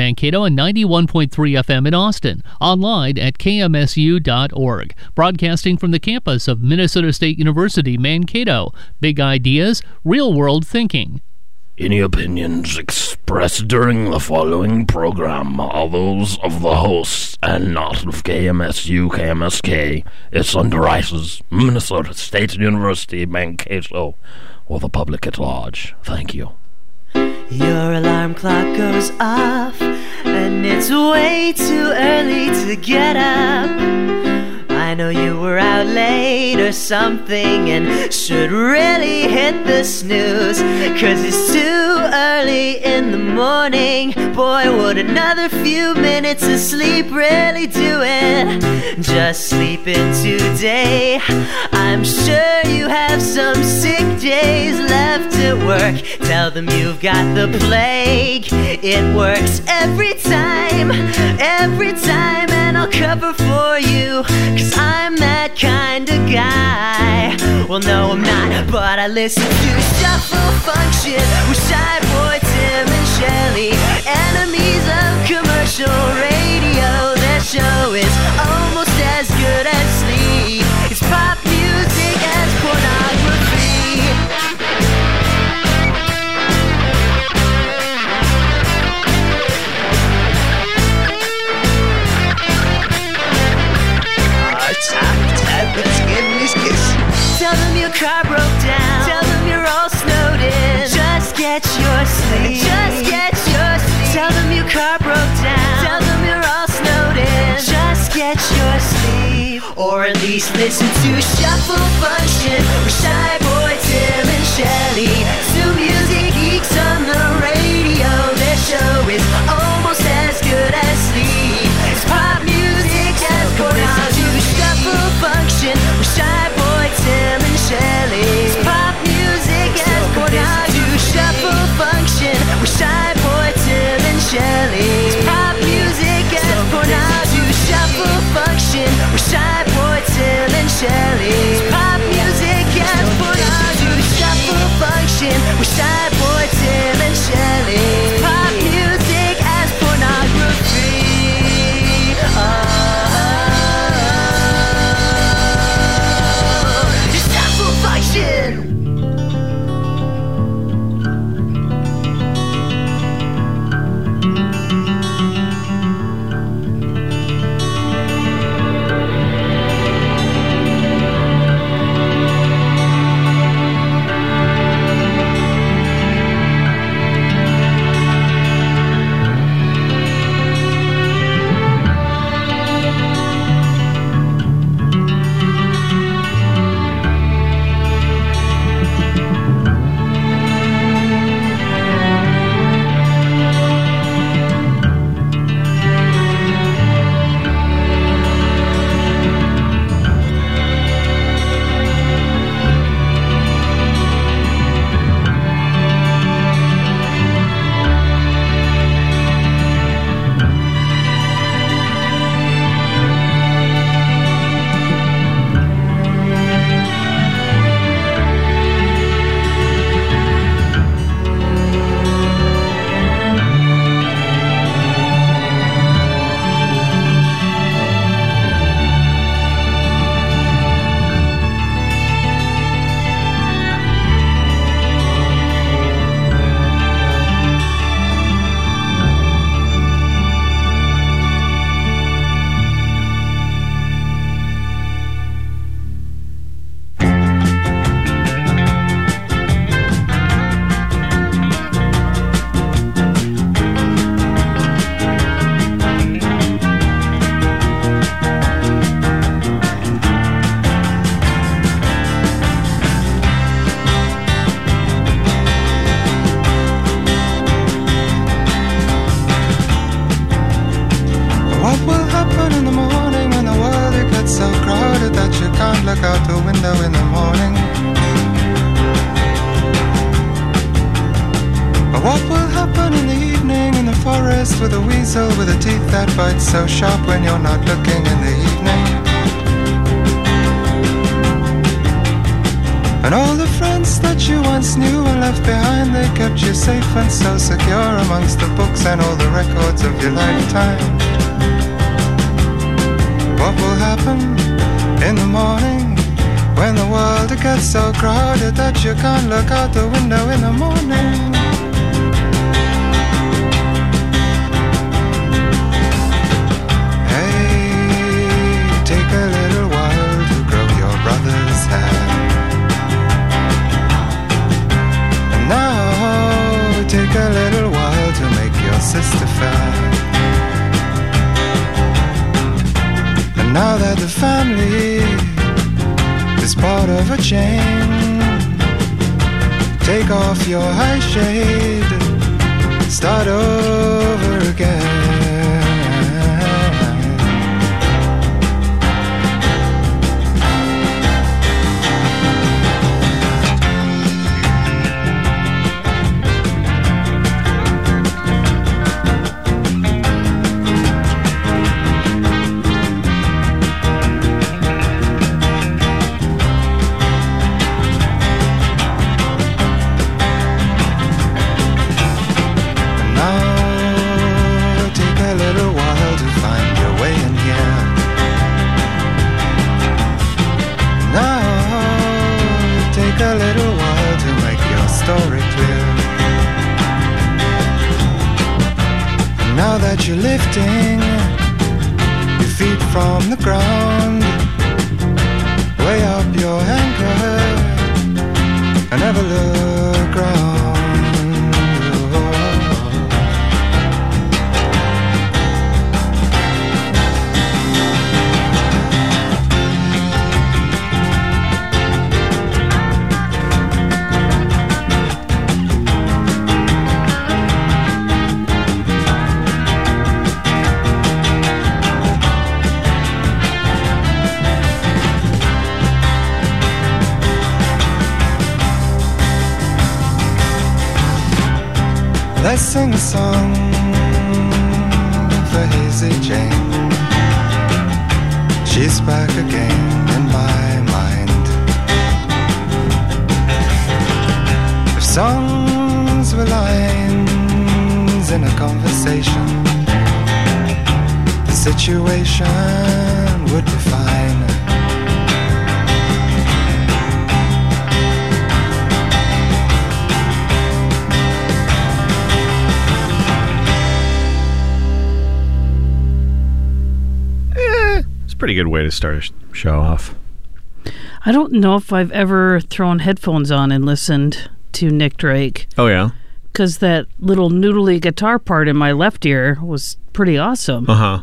Mankato and 91.3 FM in Austin. Online at kmsu.org. Broadcasting from the campus of Minnesota State University, Mankato. Big ideas, real world thinking. Any opinions expressed during the following program are those of the hosts and not of KMSU KMSK, its underwriters, Minnesota State University, Mankato, or the public at large. Thank you. Your alarm clock goes off, and it's way too early to get up. Know you were out late or something and should really hit the snooze. Cause it's too early in the morning. Boy, would another few minutes of sleep really do it? Just sleeping today. I'm sure you have some sick days left at work. Tell them you've got the plague. It works every time, every time, I'll cover for you. Cause I'm that kind of guy. Well, no, I'm not, but I listen to Shuffle Function with Shy Boy Tim and Shelly. Enemies of commercial radio. Their show is almost as good as sleep. It's pop Tell them your car broke down. Tell them you're all snowed in. Just get your sleep. Just get your sleep. Tell them your car broke down. Tell them you're all snowed in. Just get your sleep. Or at least listen to Shuffle Function with Shy Boy Tim and Shelly. With Shy Boy Tim and Shelly. Chain, take off your high shade, start over again. Now that you're lifting your feet from the ground, way up your anchor and never look Let's sing a song for Hazy Jane. She's back again in my mind. If songs were lines in a conversation, the situation would be fine. Pretty good way to start a show off. I don't know if I've ever thrown headphones on and listened to Nick Drake Oh yeah. because that little noodly guitar part in my left ear was pretty awesome. Uh huh.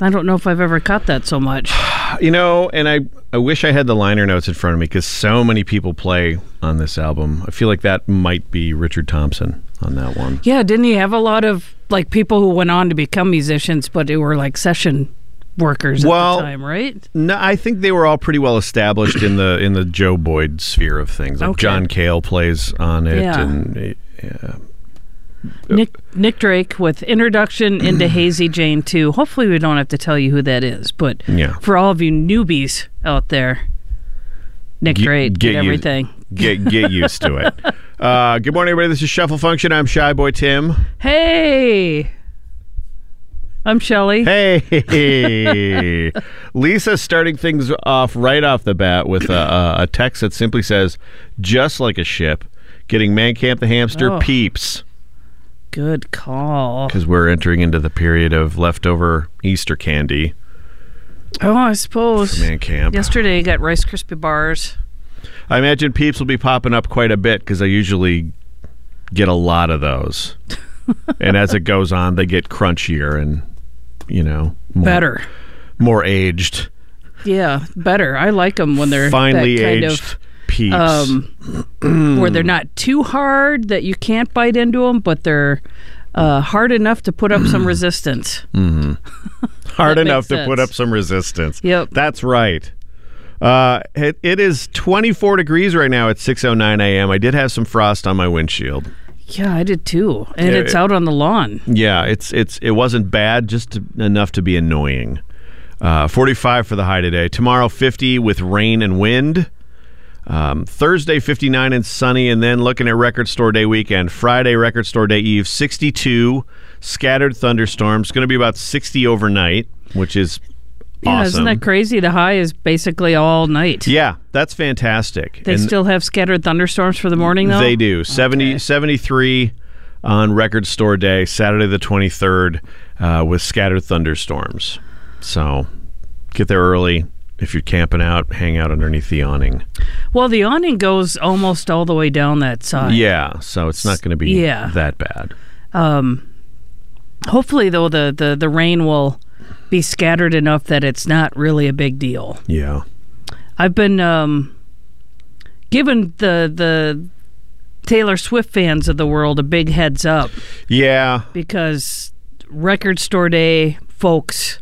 I don't know if I've ever caught that so much. You know, and I I wish I had the liner notes in front of me because so many people play on this album. I feel like that might be Richard Thompson on that one. Yeah, didn't he have a lot of like people who went on to become musicians, but they were like session workers Well, at the time, right? No, I think they were all pretty well established in the in the Joe Boyd sphere of things. Like Okay. John Cale plays on it, Yeah. and uh, Nick Nick Drake with introduction into Hazy Jane 2. Hopefully we don't have to tell you who that is, but Yeah. for all of you newbies out there, Nick Get- Drake get used- everything. get get used to it. Uh, good morning, everybody. This is Shuffle Function. I'm Shy Boy Tim. Hey. I'm Shelly. Hey, Lisa, starting things off right off the bat with a, a, text that simply says, "Just like a ship, getting Man Camp the hamster Oh. peeps." Good call. Because we're entering into the period of leftover Easter candy. Oh, I suppose. Man Camp. Yesterday I got Rice Krispie bars. I imagine peeps will be popping up quite a bit because I usually get a lot of those. and as it goes on, they get crunchier and, you know, more, Better. more aged. Yeah, better. I like them when they're finely aged of peeps. um, where they're not too hard that you can't bite into them, but they're uh, hard enough to put up some resistance. Mm-hmm. Hard enough to put up some resistance. Yep. That's right. Uh, it, it is 24 degrees right now at 6:09 a.m. I did have some frost on my windshield. Yeah, I did too, and Yeah, it's it- out on the lawn. Yeah, it's it's it wasn't bad, just to, enough to be annoying. Uh, 45 for the high today. Tomorrow 50 with rain and wind. Um, Thursday, 59 and sunny, and then looking at Record Store Day weekend. Friday, Record Store Day Eve, 62, scattered thunderstorms. Going to be about 60 overnight, which is Yeah, awesome. isn't that crazy? The high is basically all night. Yeah, that's fantastic. They And still have scattered thunderstorms for the morning, though? They do. 70, 73 on Record Store Day, Saturday the 23rd, uh, with scattered thunderstorms. So get there early. If you're camping out, hang out underneath the awning. Well, the awning goes almost all the way down that side. Yeah, so it's not going to be Yeah. that bad. Um, hopefully, though, the, the, the rain will be scattered enough that it's not really a big deal. Yeah. I've been um, given the the Taylor Swift fans of the world a big heads up Yeah. because Record Store Day folks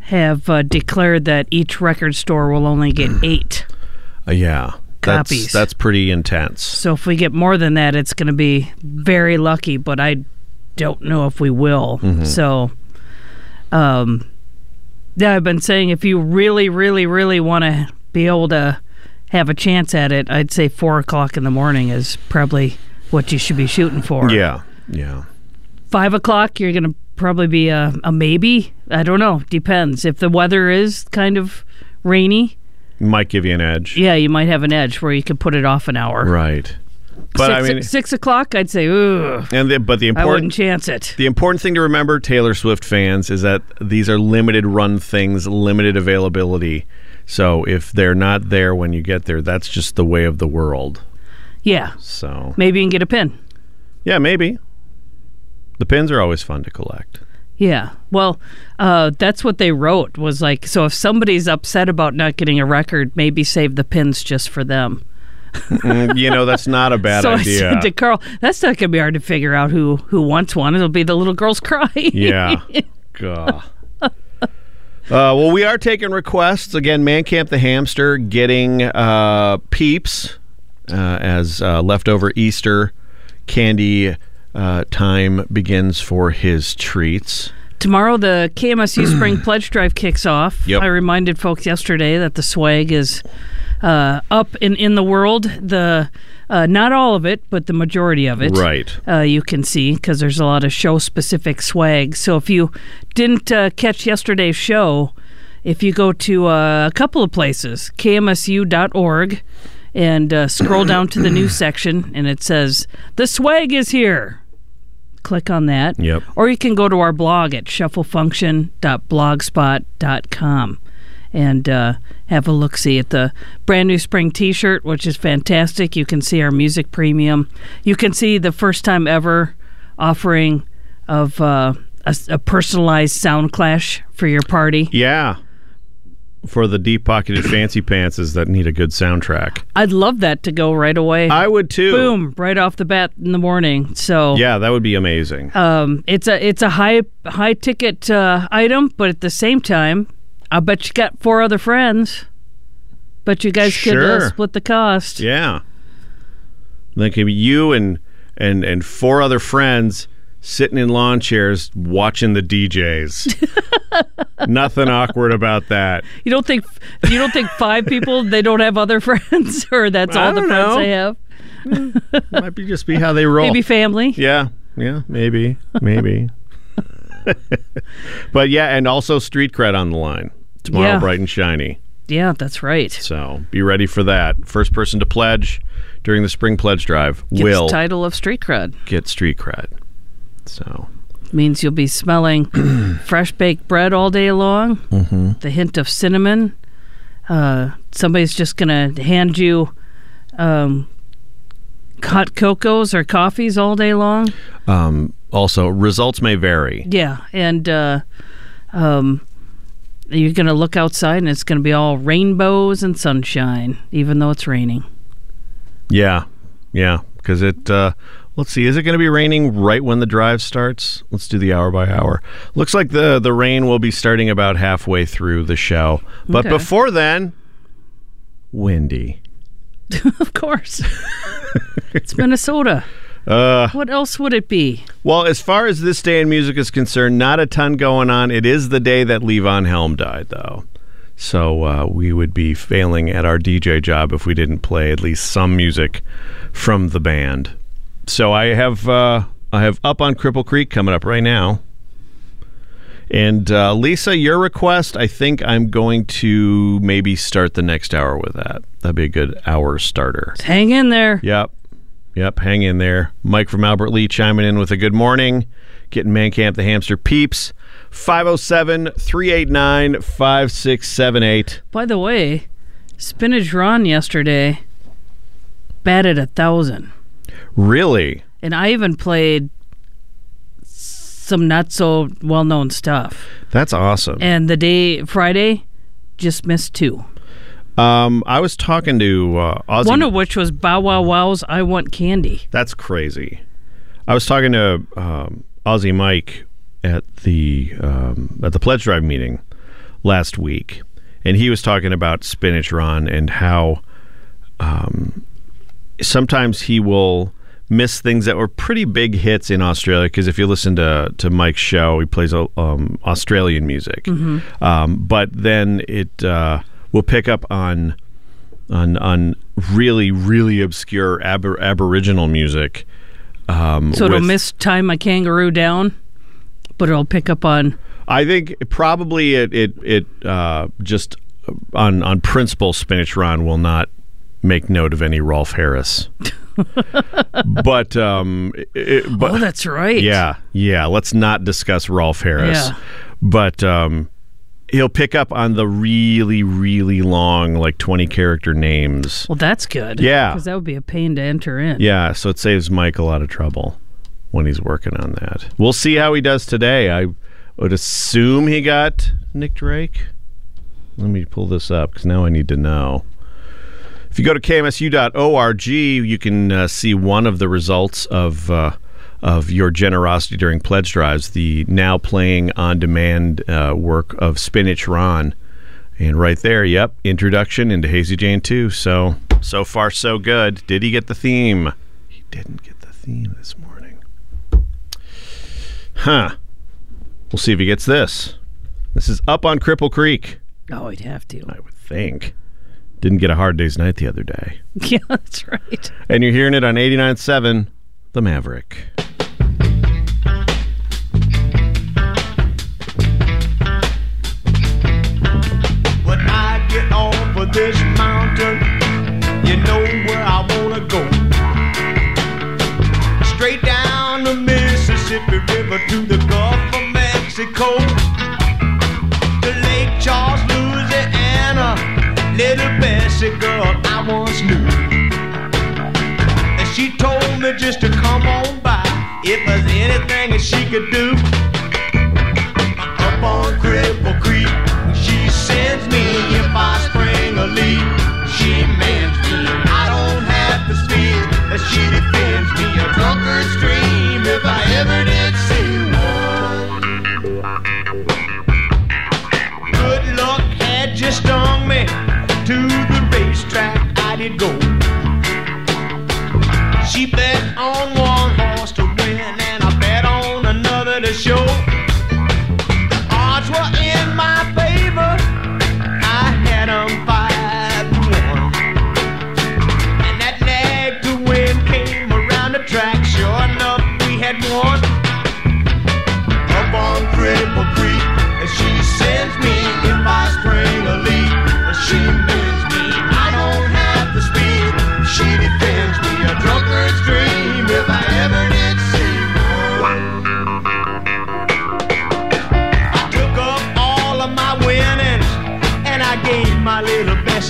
have uh, declared that each record store will only get eight. Uh, yeah. Copies. that's pretty intense. So if we get more than that, it's going to be very lucky. But I don't know if we will. So, um, yeah, I've been saying if you really, really, really want to be able to have a chance at it, I'd say four o'clock in the morning is probably what you should be shooting for. Yeah. Yeah. Five o'clock, you're going to probably be a, a maybe. I don't know. Depends. If the weather is kind of rainy, Might give you an edge. yeah, you might have an edge where you could put it off an hour. Right. But six, I mean, six o'clock, I'd say, ooh, and the, but the important, I wouldn't chance it. The important thing to remember, Taylor Swift fans, is that these are limited run things, limited availability. So if they're not there when you get there, that's just the way of the world. Yeah, So maybe you can get a pin. yeah, maybe the pins are always fun to collect. Yeah, well, uh, that's what they wrote was like, so if somebody's upset about not getting a record, maybe save the pins just for them. Mm, you know, that's not a bad so I idea. said to Carl, that's not gonna be hard to figure out who who wants one. It'll be the little girls cry. yeah. Gah. Uh, well, we are taking requests again. Man Camp the Hamster getting uh, peeps uh, as uh, leftover Easter candy uh, time begins for his treats. Tomorrow, the KMSU Spring Pledge Drive kicks off. Yep. I reminded folks yesterday that the swag is uh, up in, in the world. The uh, not all of it, but the majority of it. Right. Uh, you can see because there's a lot of show specific swag. So if you didn't uh, catch yesterday's show, if you go to uh, a couple of places, kmsu.org, and uh, scroll down to the news section, and it says the swag is here. Click on that. Yep. Or you can go to our blog at shufflefunction.blogspot.com and uh, have a look see at the brand new spring t shirt, which is fantastic. You can see our music premium. You can see the first time ever offering of uh, a, a personalized sound clash for your party. Yeah. For the deep pocketed fancy pantses that need a good soundtrack. I'd love that to go right away. I would too. Boom, right off the bat in the morning. So Yeah, that would be amazing. um, it's a it's a high high ticket uh, item, but at the same time, I bet you got four other friends. But you guys could uh, split the cost. Yeah. Be you and and and four other friends sitting in lawn chairs watching the DJs. Nothing awkward about that. You don't think you don't think five people they don't have other friends, or that's all the friends know. they have? Might be just be how they roll. Maybe family. Yeah. Yeah, maybe. Maybe. but yeah, and also street cred on the line. Tomorrow Yeah. bright and shiny. Yeah, that's right. So be ready for that. First person to pledge during the spring pledge drive Gets will title of street cred. get street cred. So means you'll be smelling fresh baked bread all day long. Mm-hmm. The hint of cinnamon. Uh, somebody's just gonna hand you um, hot cocos or coffees all day long. um, also results may vary. Yeah, and uh, um, you're gonna look outside and it's gonna be all rainbows and sunshine, even though it's raining. Yeah, yeah, because it. Uh, let's see, is it going to be raining right when the drive starts? Let's do the hour by hour. Looks like the the rain will be starting about halfway through the show, but Okay. before then, windy. of course, it's Minnesota. Uh, What else would it be? well, as far as this day in music is concerned, not a ton going on. It is the day that Levon Helm died, though. So uh, we would be failing at our DJ job if we didn't play at least some music from the band. So I have uh, I have up on Cripple Creek coming up right now. And uh, Lisa, your request, I think I'm going to maybe start the next hour with that. That'd be a good hour starter. Hang in there. Yep. Yep. Hang in there. Mike from Albert Lea chiming in with a good morning. Getting Man Camp the Hamster peeps. 507 389 5678. By the way, Spinitron yesterday batted a thousand. Really? And I even played some not so well known stuff. That's awesome. And the day Friday just missed two. Um, I was talking to uh, Ozzy. One of which was Bow Wow Wow's I Want Candy. That's crazy. I was talking to um, Ozzy Mike at the um, at the pledge drive meeting last week, and he was talking about Spinitron and how um, sometimes he will miss things that were pretty big hits in Australia. Because if you listen to to Mike's show, he plays um, Australian music, um, but then it uh, will pick up on on on really really obscure aber- Aboriginal music. Um, So it'll with- miss Tie My Kangaroo Down, but it'll pick up on. I think probably it it it uh, just on on principle, Spinitron will not make note of any Rolf Harris. but um, it, but Oh, that's right. yeah, yeah. Let's not discuss Rolf Harris. Yeah. But um, he'll pick up on the really really long, like twenty character names. Well, that's good. Yeah. Because that would be a pain to enter in. Yeah, so it saves Mike a lot of trouble when he's working on that. We'll see how he does today. I would assume he got Nick Drake. Let me pull this up because now I need to know. If you go to kmsu.org, you can uh, see one of the results of uh, of your generosity during pledge drives. The now playing on demand uh, work of Spinitron, and right there, yep, introduction into Hazy Jane two. So so far so good. Did he get the theme? He didn't get the theme this morning. Huh. We'll see if he gets this. This is up on Cripple Creek. Oh, he'd have to. I would think. Didn't get a hard day's night the other day. Yeah, that's right. And you're hearing it on 89.7 The Maverick. This mountain, you know where I wanna go. Straight down the Mississippi River to the Gulf of Mexico. To Lake Charles, Louisiana, little Bessie girl I once knew. And she told me just to come on by if there's anything that she could do up on Cripple Creek. She defends me. A drunkard stream if I ever did see one. Good luck had just me. To the racetrack I did go. She bet on one horse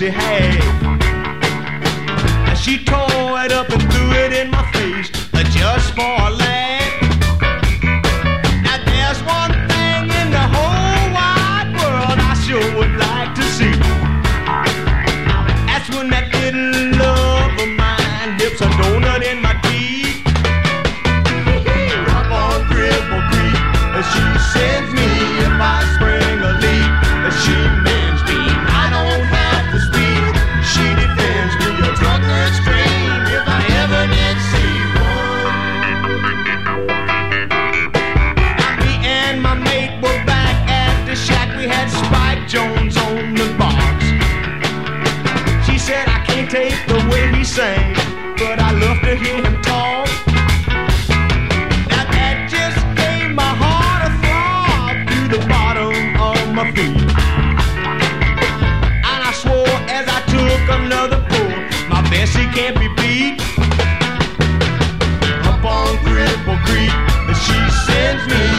Bessie half. And she tore can't be beat. Up on Cripple Creek, she sends me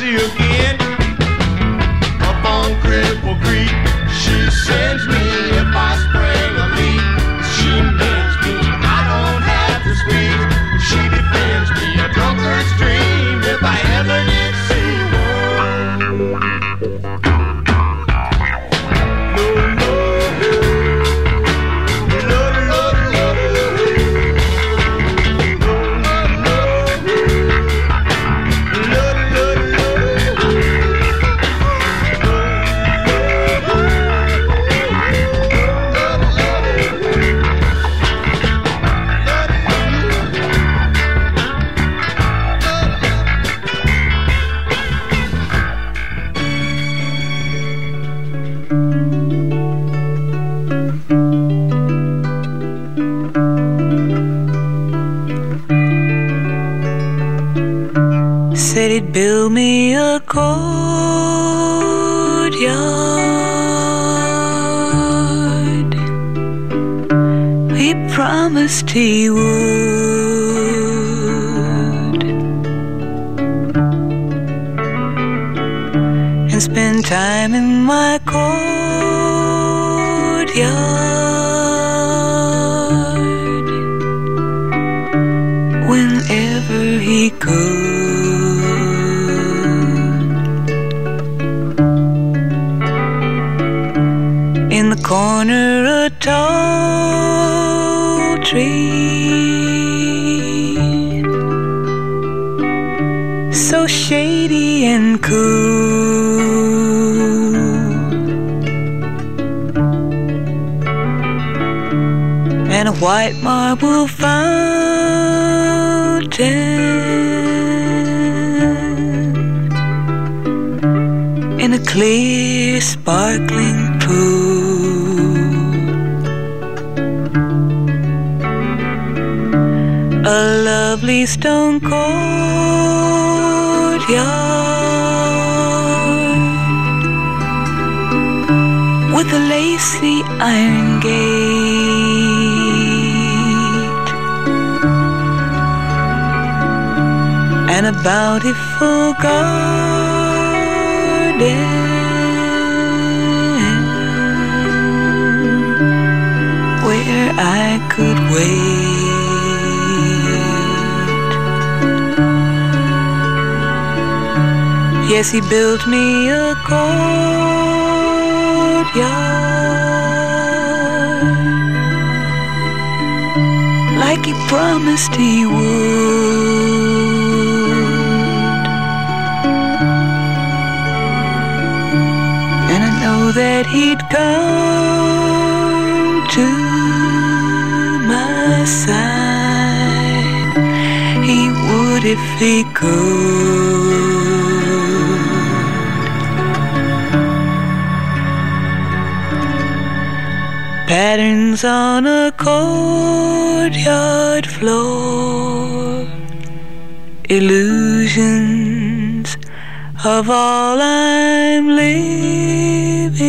Bessie again. Up on Cripple Creek, she sends me In the corner, a tall tree, so shady and cool. and a white marble fountain clear, sparkling pool. A lovely stone courtyard with a lacy iron gate and a bountiful garden where I could wait. Yes, he built me a courtyard like he promised he would. That he'd come to my side. He would if he could. Patterns on a courtyard floor, illusions of all I'm living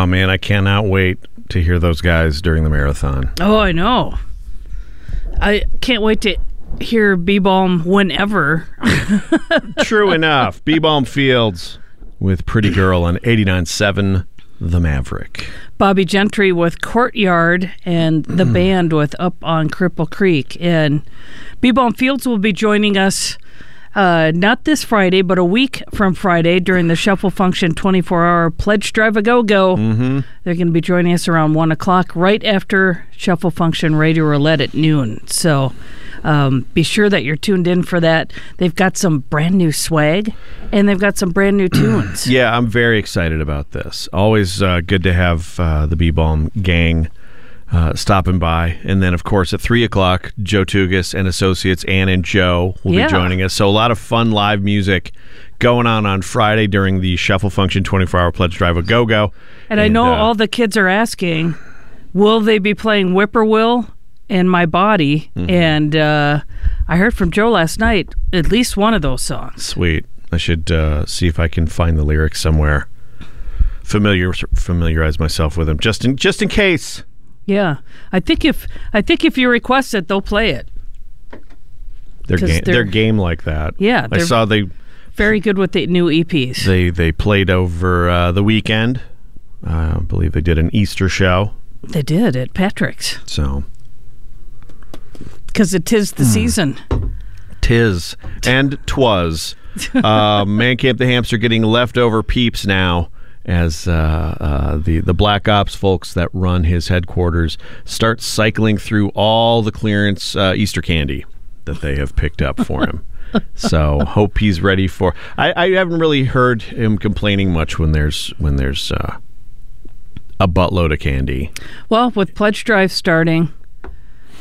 Oh man, I cannot wait to hear those guys during the marathon. Oh, I know. I can't wait to hear Bee Balm whenever. True enough. Bee Balm Fields with Pretty Girl on 89.7 The Maverick. Bobbie Gentry with Courtyard and the mm. band with Up on Cripple Creek. And Bee Balm Fields will be joining us uh, not this Friday, but a week from Friday during the Shuffle Function 24 hour Pledge Drive a Go Go. Mm-hmm. They're going to be joining us around 1 o'clock right after Shuffle Function Radio Roulette at noon. So um, be sure that you're tuned in for that. They've got some brand new swag and they've got some brand new tunes. Yeah, I'm very excited about this. Always uh, good to have uh, the Bee Balm gang uh, stopping by. And then, of course, at 3 o'clock, Joe Tugas and Associates, Ann and Joe, will Yeah. be joining us. So, a lot of fun live music going on on Friday during the Shuffle Function 24 hour Pledge Drive a Go Go. And, I know uh, all the kids are asking, will they be playing Whippoorwill and My Body? Mm-hmm. And uh, I heard from Joe last night at least one of those songs. Sweet. I should uh, see if I can find the lyrics somewhere. Familiar, familiarize myself with them just in just in case. Yeah, I think if I think if you request it, they'll play it. They're game, they're- they're game like that. Yeah, I saw they Very good with the new E EPs. they they played over uh, the weekend. Uh, I believe they did an Easter show. They did at Patrick's So because it is Hmm. the season. tis and twas. uh, Man Camp the Hamster getting leftover peeps now as uh, uh, the the Black Ops folks that run his headquarters start cycling through all the clearance uh, Easter candy that they have picked up for him. so hope he's ready for. I, I haven't really heard him complaining much when there's when there's uh, a buttload of candy. Well, with pledge drive starting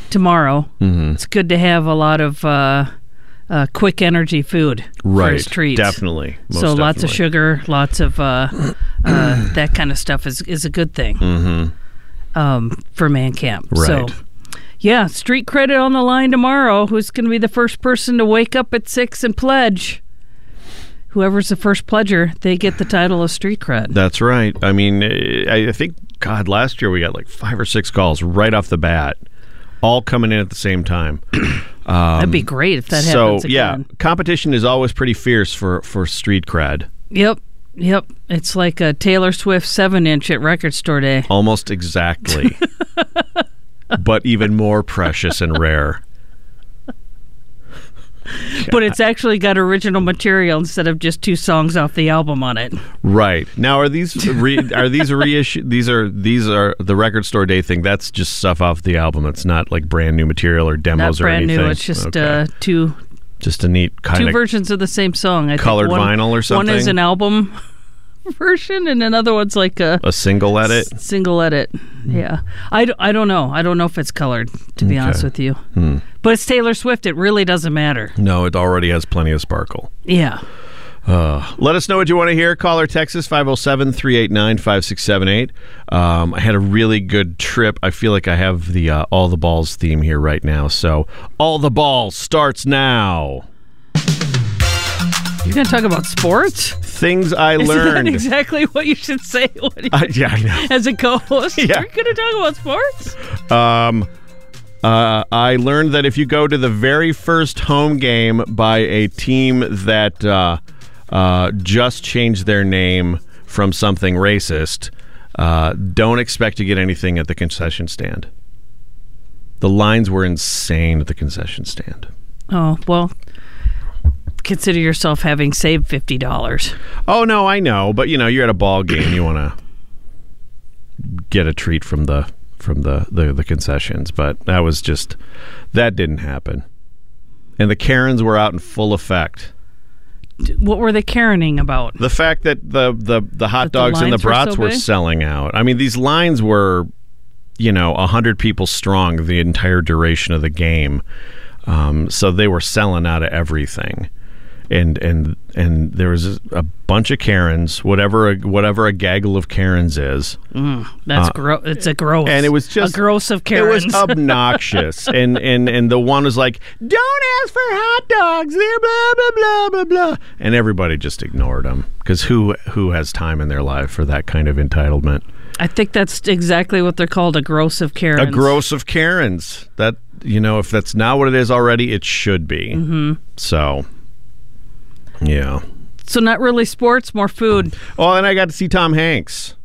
tomorrow, Mm-hmm. it's good to have a lot of uh, quick energy food for his treats. Definitely. So lots of sugar, lots of uh, uh, that kind of stuff is is a good thing um, for man camp. So, Mm-hmm. Yeah, street credit on the line tomorrow. Who's going to be the first person to wake up at six and pledge? Whoever's the first pledger, they get the title of street cred. That's right. I mean, eh, I I think God, last year we got like five or six calls right off the bat, all coming in at the same time. That'd be great if that um, so happens yeah, competition is always pretty fierce for for street cred. Yep. Yep. It's like a Taylor Swift seven inch at record store day. Almost exactly, but even more precious and rare. But it's actually got original material instead of just two songs off the album on it. Right now, are these re- are these reissue? These are these are the record store day thing. That's just stuff off the album. It's not like brand new material or Not demos or brand anything. new. It's just Okay. uh, two just a neat kind two of versions of the same song. I think Colored one, vinyl or something. One is an album version, and another one's like a a single edit. s- single edit. Yeah, I, d- I don't know. I don't know if it's colored. To be honest with you, but it's Taylor Swift. It really doesn't matter. No, it already has plenty of sparkle. Yeah. Uh, let us know what you want to hear. Caller Texas 507 389 5678. Um, I had a really good trip. I feel like I have the uh, All the Balls theme here right now. So, All the Balls starts now. You're gonna talk about sports? Things I Isn't that learned. exactly what you should say you, Uh, yeah, I know. as a co-host? Yeah. You're gonna talk about sports? Um, uh, I learned that if you go to the very first home game by a team that uh, uh, just changed their name from something racist, uh, don't expect to get anything at the concession stand. The lines were insane at the concession stand. Oh well. Consider yourself having saved fifty dollars. Oh no, I know, but you know, you're at a ball game, you want to get a treat from the from the, the the concessions, but that was just that didn't happen. And the Karens were out in full effect. What were they caring about? The fact that the the, the hot That the dogs and the lines were brats so were selling out. I mean, these lines were, you know, a hundred people strong the entire duration of the game. Um, so they were selling out of everything. And and and there was a bunch of Karens, whatever a, whatever a gaggle of Karens is, That's gross. It's a gross. Uh, and it was just a gross of Karens. It was obnoxious, and and and the one was like, "Don't ask for hot dogs." They're blah blah blah blah blah, and everybody just ignored him because who who has time in their life for that kind of entitlement? I think that's exactly what they're called. A gross of Karens. A gross of Karens. That you know, if that's not what it is already, it should be. Mm-hmm. So, yeah. So not really sports, more food. Oh, and I got to see Tom Hanks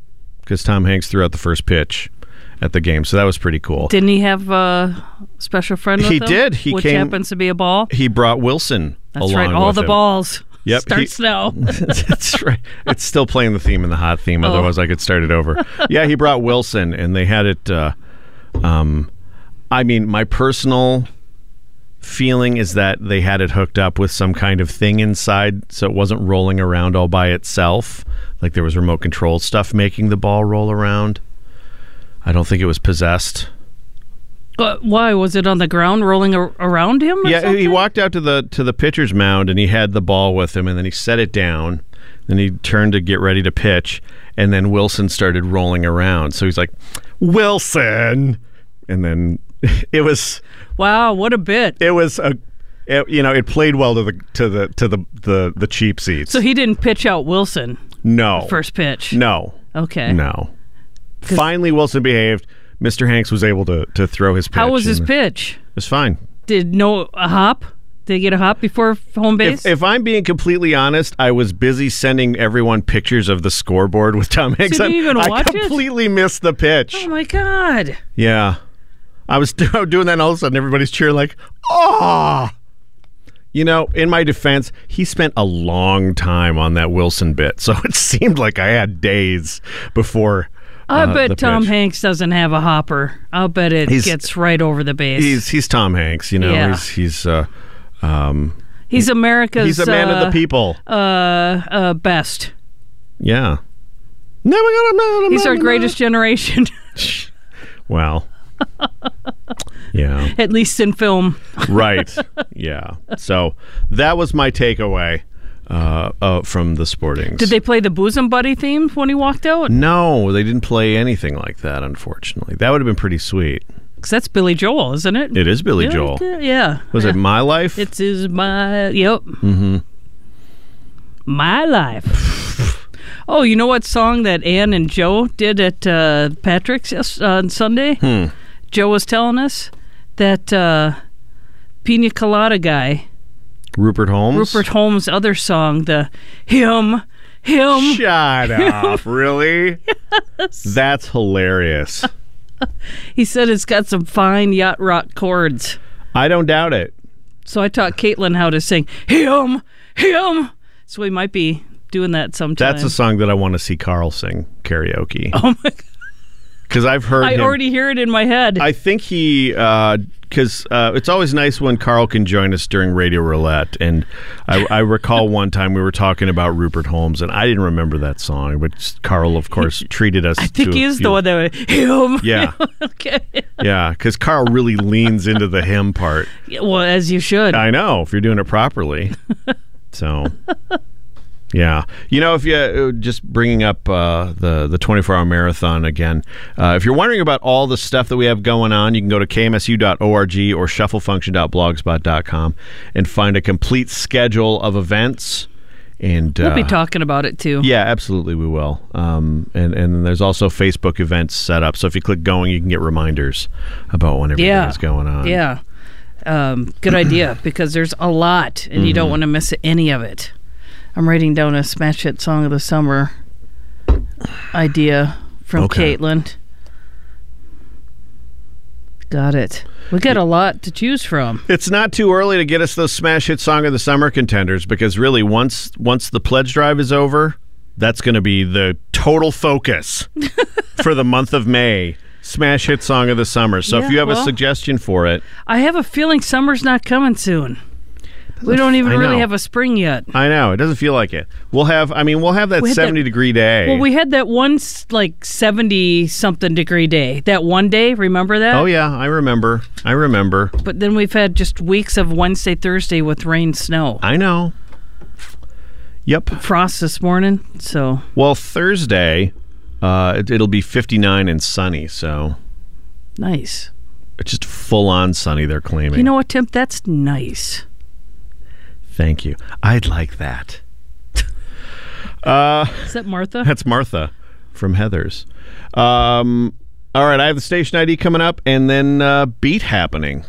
because Tom Hanks threw out the first pitch at the game, so that was pretty cool. Didn't he have a special friend with He him? did. He which came- happens to be a ball. He brought Wilson That's right. All the him. balls. Yep, Starts he- now. That's right. It's still playing the theme in the hot Oh. theme. Otherwise, I could start it over. yeah, he brought Wilson, and they had it. Uh, um, I mean, my personal feeling is that they had it hooked up with some kind of thing inside, so it wasn't rolling around all by itself. Like there was remote control stuff making the ball roll around. I don't think it was possessed. But why was it on the ground rolling ar- around him? Yeah, he walked out to the to the pitcher's mound and he had the ball with him and then he set it down. Then he turned to get ready to pitch and then Wilson started rolling around. So he's like, "Wilson." And then it was Wow, what a bit. it was a it, you know, it played well to the to the to the the, the cheap seats. So he didn't pitch out Wilson no. first pitch. No. Okay. No. Finally Wilson behaved. Mr. Hanks was able to to throw his pitch. How was his pitch? It was fine. Did no a hop? Did he get a hop before home base? If, if I'm being completely honest, I was busy sending everyone pictures of the scoreboard with Tom Hanks. on. even I watch it? completely missed the pitch. oh my god. Yeah, I was doing that, and all of a sudden, everybody's cheering like, "Oh!" You know, in my defense, he spent a long time on that Wilson bit, so it seemed like I had days before. I uh, bet Tom. Hanks doesn't have a hopper. I'll bet it He's- gets right over the base. He's he's Tom Hanks, you know. Yeah. He's he's uh, um, He's America's he's a man of uh, the people. Uh, uh, best. Yeah. Never gonna know. He's our greatest generation, Well. yeah. at least in film. Right. Yeah. So that was my takeaway uh, uh, from the Sportings. Did they play the Bosom Buddy theme when he walked out? No, they didn't play anything like that. Unfortunately, that would have been pretty sweet. Because that's Billy Joel, isn't it? It is Billy Yeah, Joel. Yeah. Was yeah. it My Life? It's my yep. Mm-hmm. My life. oh, you know what song that Ann and Joe did at uh, Patrick's yes, on Sunday? Hmm. Joe was telling us that uh, Pina Colada guy, Rupert Holmes. Rupert Holmes' other song, the him, him. Shut up! Really? That's hilarious. He said it's got some fine yacht rock chords. I don't doubt it. So I taught Caitlin how to sing him, him. So we might be doing that sometime. That's a song that I want to see Carl sing karaoke. Oh my! Because I've heard I him. already hear it in my head. I think he, because uh, it's always nice when Carl can join us during Radio Roulette. And I, I recall one time we were talking about Rupert Holmes, and I didn't remember that song, but Carl, of course, treated us. I think he is few- the one that went, him. Yeah. okay. Yeah, because Carl really leans into the him part. Well, as you should. I know if you're doing it properly. so, yeah, you know, if you uh, just bringing up uh, the the 24 hour marathon again, uh, if you're wondering about all the stuff that we have going on, you can go to kmsu.org or shufflefunction.blogspot.com and find a complete schedule of events. And we'll uh, be talking about it too. yeah, absolutely, we will. Um, and and there's also Facebook events set up, so if you click going, you can get reminders about when everything Yeah. is going on. Yeah. Um, good idea because there's a lot and you Mm-hmm. don't want to miss any of it. I'm writing down a smash hit song of the summer idea from Okay. Caitlin. Got it. We got a lot to choose from. It's not too early to get us those smash hit song of the summer contenders because really once once the pledge drive is over, that's going to be the total focus for the month of May. Smash hit song of the summer. So if you have a suggestion for it, I have a feeling summer's not coming soon. We don't even I really know. have a spring yet. I know it doesn't feel like it. We'll have. I mean, we'll have that We had that- seventy degree day. Well, we had that one like 70 something degree day. That one day, remember that? oh yeah, I remember. I remember. But then we've had just weeks of Wednesday, Thursday with rain, snow. I know. Yep. frost this morning. So Well, Thursday, uh, it, it'll be 59 and sunny, so nice. it's just full on sunny. They're claiming. You know what, Tim? That's nice. Thank you. I'd like that. uh, Is that Martha? that's Martha from Heather's. Um, all right, I have the station ID coming up, and then uh, beat happening.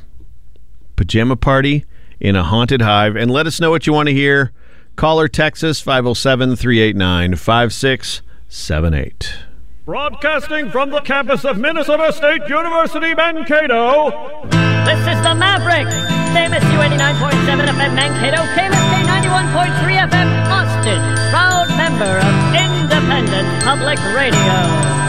Pajama party in a haunted hive, and let us know what you want to hear. Caller Texas 507 389 5678. Broadcasting from the campus of Minnesota State University, Mankato. This is the Maverick. KMSU 89.7 FM Mankato, KMSK 91.3 FM Austin. Proud member of Independent Public Radio.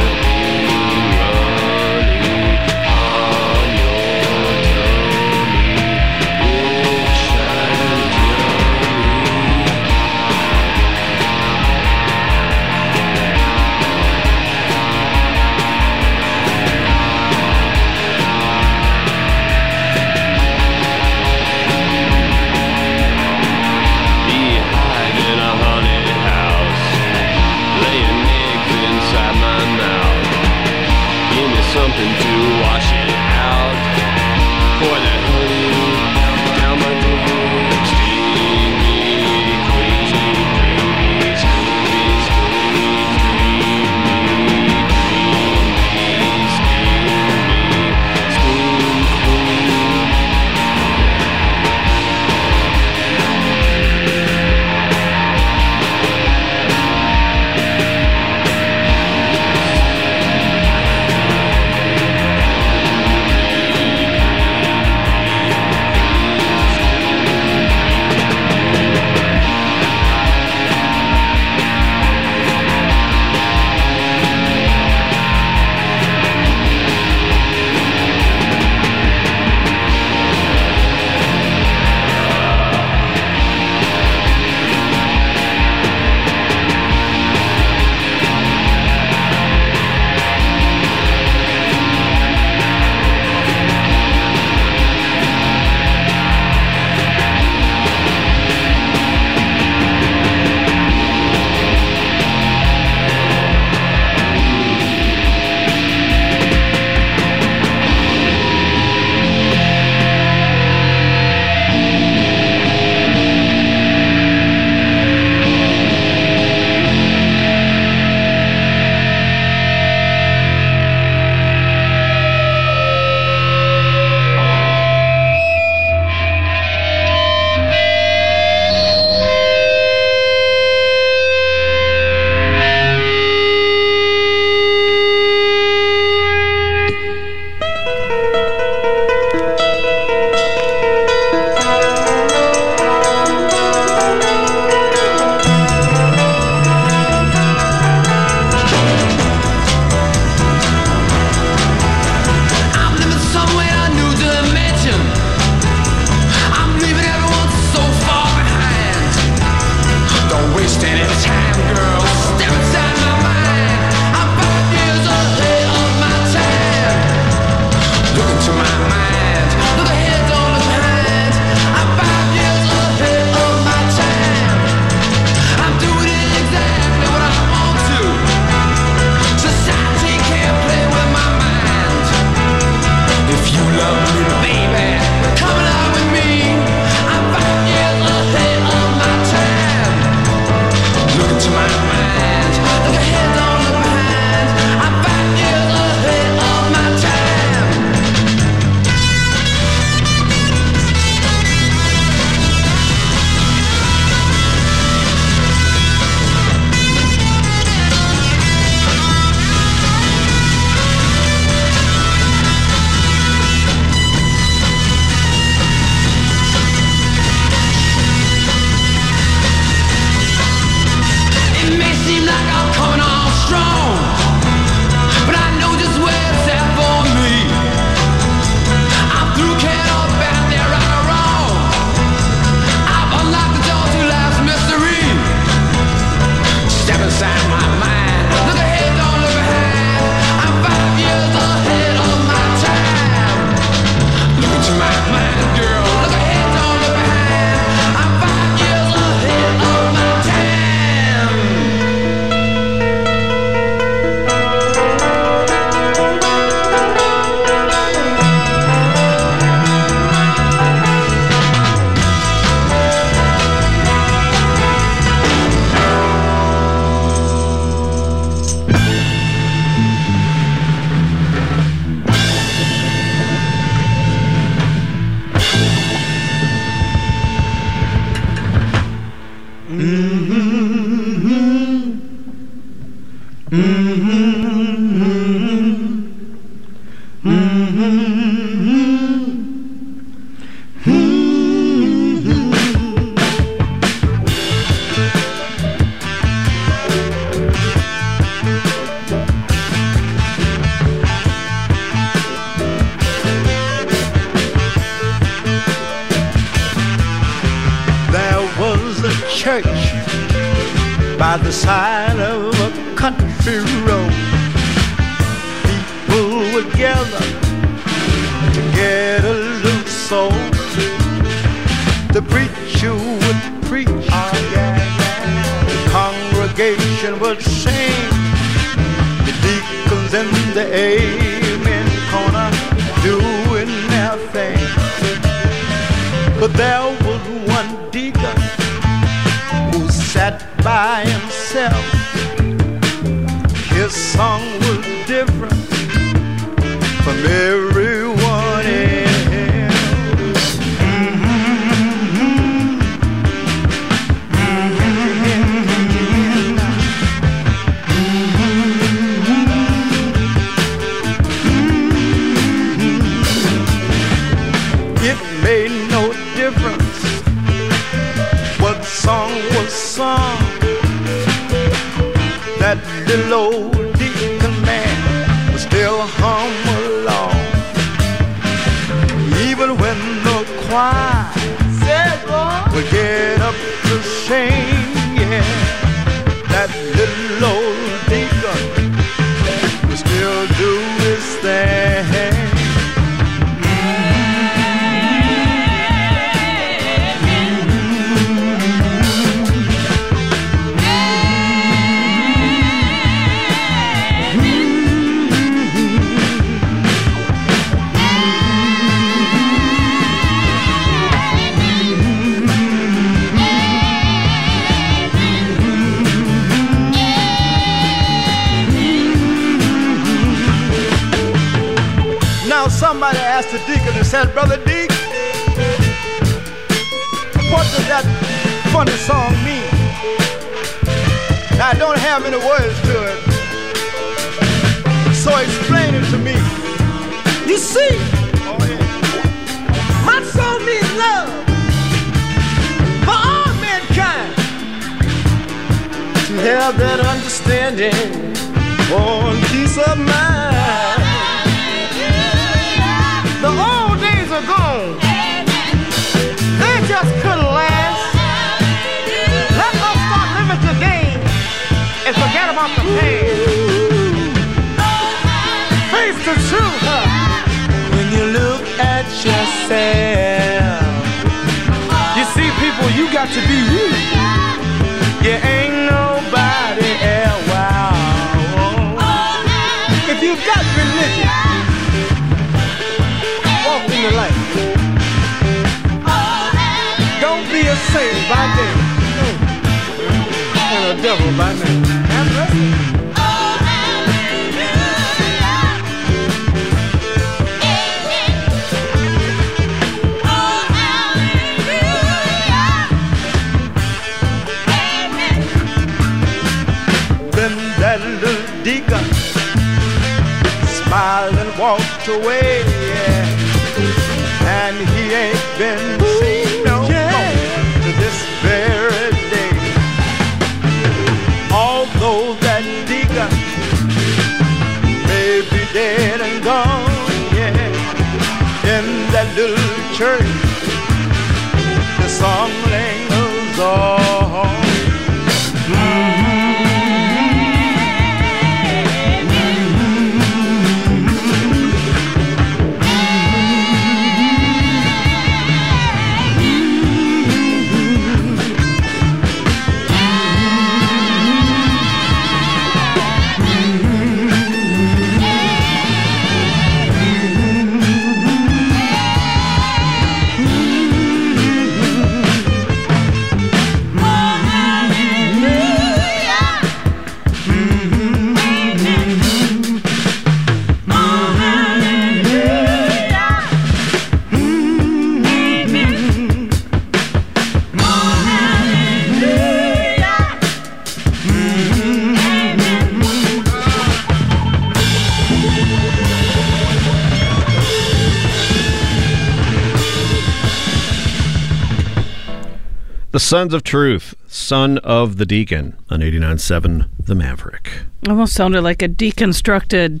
The Sons of Truth, Son of the Deacon on 89.7 The Maverick. Almost sounded like a deconstructed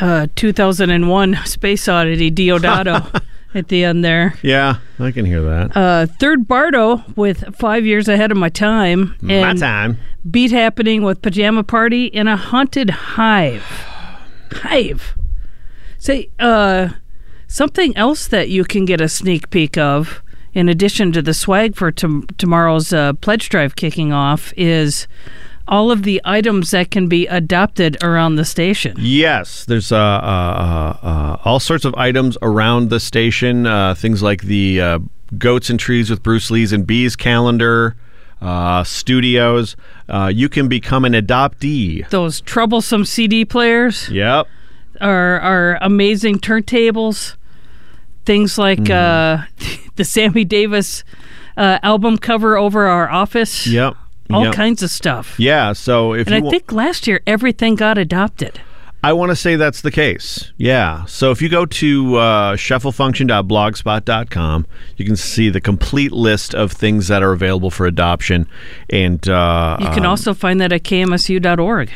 uh, 2001 Space Oddity Diodato. at the end there. Yeah, I can hear that. Uh, third Bardo with five years ahead of my time. My time. Beat happening with Pajama Party in a haunted hive. Hive. Say, uh, something else that you can get a sneak peek of, in addition to the swag for tom- tomorrow's uh, pledge drive kicking off, is all of the items that can be adopted around the station. Yes, there's uh, uh, uh, uh, all sorts of items around the station. Uh, things like the uh, Goats and Trees with Bruce Lee's and Bees calendar, uh, studios. Uh, you can become an adoptee. Those troublesome CD players. Yep. are are amazing turntables. Things like uh, the Sammy Davis uh, album cover over our office. Yep. All Yep. kinds of stuff. Yeah. So if and I wa- think last year everything got adopted. I want to say that's the case. Yeah. So if you go to uh, shufflefunction.blogspot.com, you can see the complete list of things that are available for adoption. And uh, You can um, also find that at kmsu.org.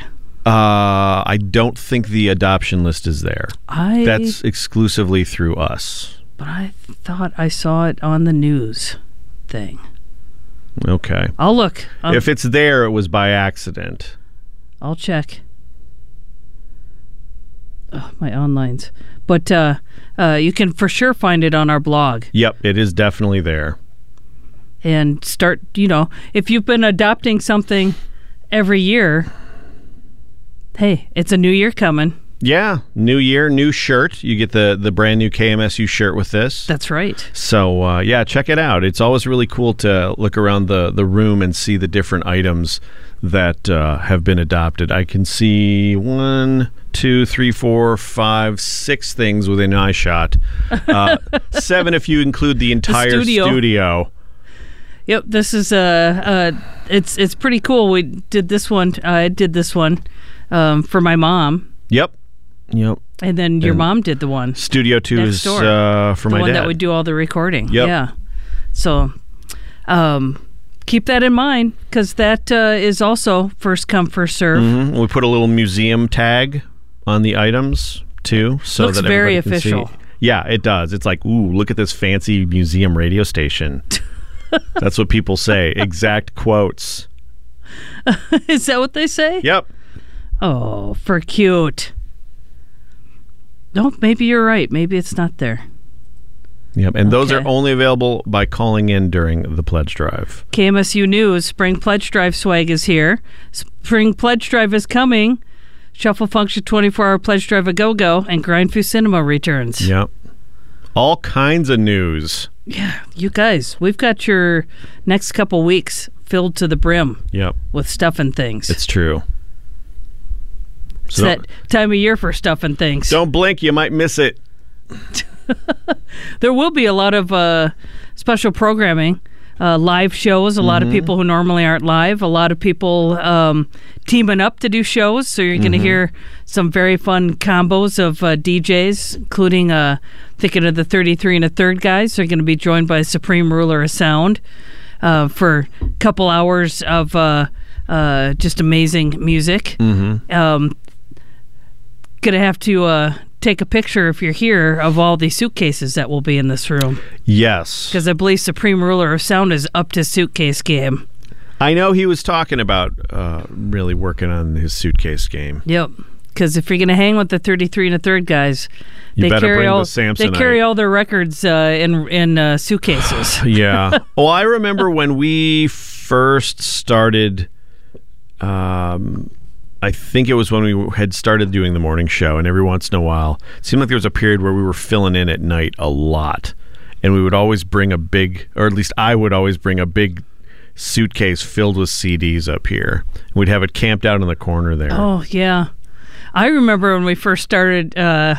Uh, I don't think the adoption list is there. I That's exclusively through us. But I thought I saw it on the news thing. Okay. I'll look. I'll, if it's there, it was by accident. I'll check. Oh, my onlines. But uh, uh, you can for sure find it on our blog. Yep, it is definitely there. and start you know if you've been adopting something every year hey it's a new year coming Yeah, new year, new shirt. You get the the brand new KMSU shirt with this. that's right So uh, yeah, check it out. It's always really cool to look around the the room and see the different items that uh, have been adopted. I can see one, two, three, four, five, six things within eye shot. Uh, seven if you include the entire studio. studio. yep this is uh, uh it's it's pretty cool we did this one i did this one um, for my mom Yep. Yep. and then your And mom did the one Studio two is uh, for the my one dad. that would do all the recording Yep. yeah so um keep that in mind because that uh, is also first come first serve Mhm. We put a little museum tag on the items too, so Looks that very everybody can see. official. Yeah, it does. It's like, ooh, look at this fancy museum radio station. That's what people say. Exact quotes. is that what they say Yep. Oh, for cute. No, maybe you're right. Maybe it's not there. Yep. And those are only available by calling in during the pledge drive. KMSU News Spring Pledge Drive swag is here. Spring Pledge Drive is coming. Shuffle Function 24 Hour Pledge Drive a Go Go and Grindfu Cinema returns. Yep. All kinds of news. Yeah, you guys, we've got your next couple weeks filled to the brim Yep. with stuff and things. It's true. It's that time of year for stuff and things. don't blink, you might miss it. there will be a lot of uh, special programming, uh, live shows. A lot of Mhm. people who normally aren't live. A lot of people um, teaming up to do shows. So you're going to Mhm. hear some very fun combos of uh, DJs, including uh, thinking of the 33 and a third guys. They're going to be joined by Supreme Ruler of Sound uh, for a couple hours of uh, uh, just amazing music. Mm-hmm. Um, gonna have to uh, take a picture if you're here of all the suitcases that will be in this room Yes. because I believe Supreme Ruler of Sound is up to suitcase game. I know he was talking about uh, really working on his suitcase game. Yep. Because if you're gonna hang with the 33 and a third guys, You they carry bring the all they carry all their records uh, in in uh, suitcases. yeah. Well, I remember when we first started. Um, I think it was when we had started doing the morning show, and every once in a while, it seemed like there was a period where we were filling in at night a lot, and we would always bring a big, or at least I would always bring a big suitcase filled with CDs up here. We'd have it camped out in the corner there. Oh yeah, I remember when we first started. Uh,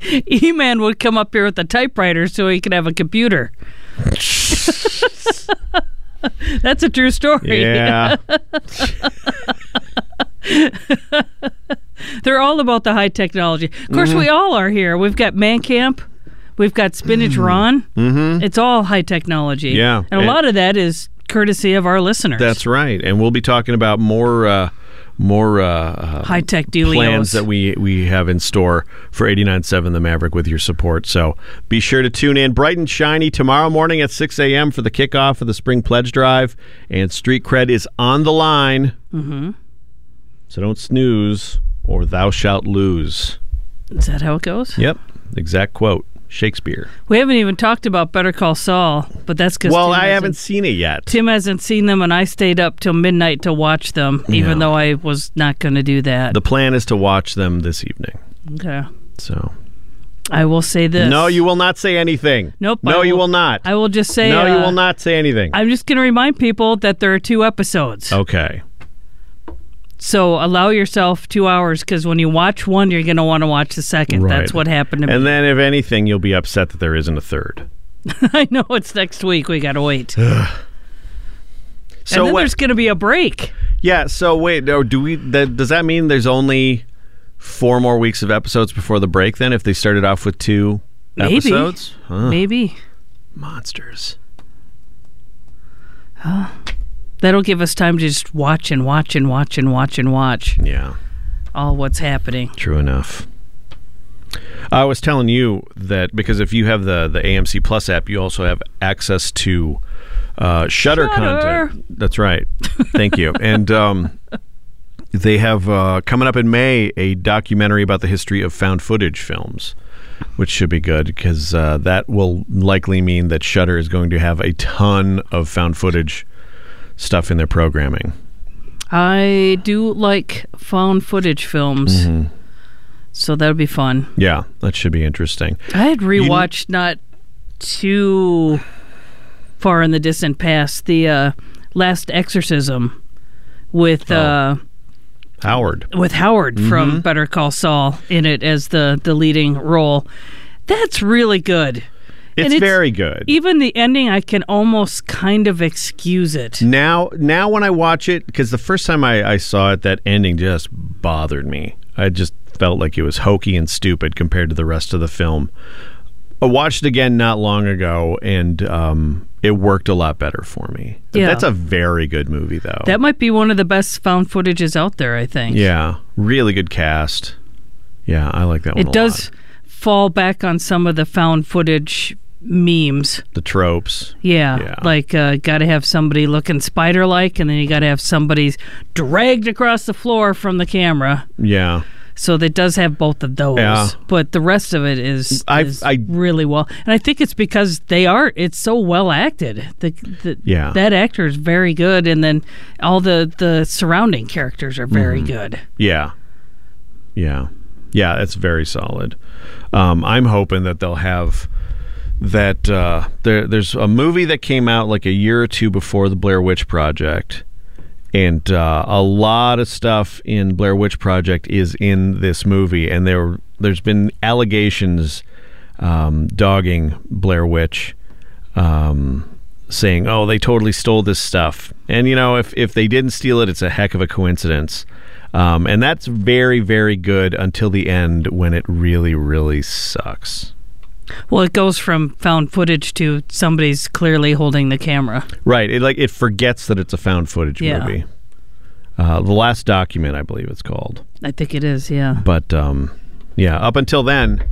E-Man would come up here with a typewriter so he could have a computer. That's a true story. Yeah. They're all about the high technology. Of course, Mhm. we all are here. We've got Man Camp. We've got Spinitron. Mm-hmm. It's all high technology. Yeah. And a And- lot of that is courtesy of our listeners. That's right, and we'll be talking about more uh, more uh, uh, High tech plans that we we have in store for 89.7 The Maverick with your support. So be sure to tune in bright and shiny tomorrow morning at 6 a.m. for the kickoff of the Spring Pledge Drive. And Street Cred is on the line. Mm-hmm. So don't snooze or thou shalt lose. Is that how it goes? Yep. Exact quote. Shakespeare. We haven't even talked about Better Call Saul, but that's because Well, I haven't seen it yet. Tim hasn't seen them, and I stayed up till midnight to watch them, even Yeah. though I was not going to do that. The plan is to watch them this evening. okay. So I will say this. No, you will not say anything. Nope. No, I you will not. I will just say. no, you uh, will not say anything. I'm just going to remind people that there are two episodes. okay. So allow yourself two hours because when you watch one, you're going to want to watch the second. Right. That's what happened to me. And then, if anything, you'll be upset that there isn't a third. I know it's next week. We got to wait. So and then what- there's going to be a break. Yeah. So wait, do we? That, does that mean there's only four more weeks of episodes before the break? Then, if they started off with two Maybe. episodes, Huh. Maybe. monsters. That'll give us time to just watch and watch and watch and watch and watch Yeah. all what's happening. True enough. I was telling you that because if you have the the AMC Plus app, you also have access to uh, Shutter Shudder. content. That's right. Thank you. And um, they have uh, coming up in May a documentary about the history of found footage films, which should be good because uh, that will likely mean that Shudder is going to have a ton of found footage stuff in their programming. I do like found footage films, Mm-hmm. so that'll be fun. Yeah, that should be interesting. I had rewatched not too far in the distant past the uh, Last Exorcism with uh, Howard. with Howard Mm-hmm. from Better Call Saul in it as the the leading role. That's really good. It's, And very good. Even the ending, I can almost kind of excuse it. Now, now when I watch it, because the first time I, I saw it, that ending just bothered me. I just felt like it was hokey and stupid compared to the rest of the film. I watched it again not long ago, and um, it worked a lot better for me. Yeah. That's a very good movie, though. That might be one of the best found footages out there. I think. yeah, really good cast. Yeah, I like that one. it does lot. fall back on some of the found footage memes. the tropes. Yeah, Yeah. like uh, got to have somebody looking spider-like, and then you got to have somebody dragged across the floor from the camera. Yeah, So that does have both of those, Yeah. but the rest of it is, I- is I- really well, and I think it's because they are. It's so well acted. The, the Yeah. that actor is very good, and then all the the surrounding characters are very Mm-hmm. good. Yeah. Yeah. Yeah, it's very solid. Um, I'm hoping that they'll have that uh, there, there's a movie that came out like a year or two before the Blair Witch Project, and uh, a lot of stuff in Blair Witch Project is in this movie, and there there's been allegations um, dogging Blair Witch. Um, saying, "Oh, they totally stole this stuff," and you know, if if they didn't steal it, it's a heck of a coincidence. Um, and that's very, very good until the end when it really, really sucks. Well, it goes from found footage to somebody's clearly holding the camera. Right? It like it forgets that it's a found footage Yeah. movie. Uh, the last document, I believe it's called. I think it is. Yeah. But um, yeah, up until then,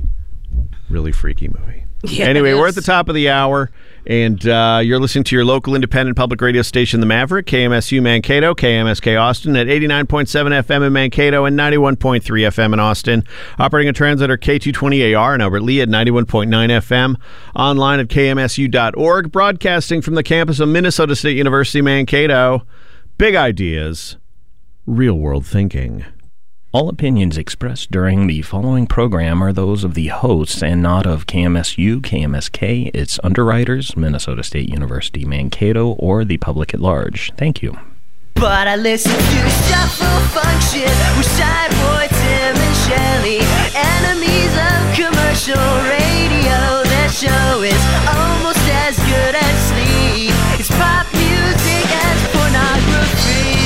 really freaky movie. Yeah, anyway, we're at the top of the hour, and uh, you're listening to your local independent public radio station, The Maverick, KMSU Mankato, KMSK Austin at 89.7 FM in Mankato and 91.3 FM in Austin. Operating a translator K220AR in Albert Lea at 91.9 FM. Online at KMSU.org. Broadcasting from the campus of Minnesota State University, Mankato. Big ideas, real world thinking. All opinions expressed during the following program are those of the hosts and not of KMSU, KMSK, its underwriters, Minnesota State University Mankato, or the public at large. Thank you. But I listen to Shuffle Function with Tim, and Shelly. Enemies of commercial radio. Their show is almost as good as sleep. It's pop music pornography.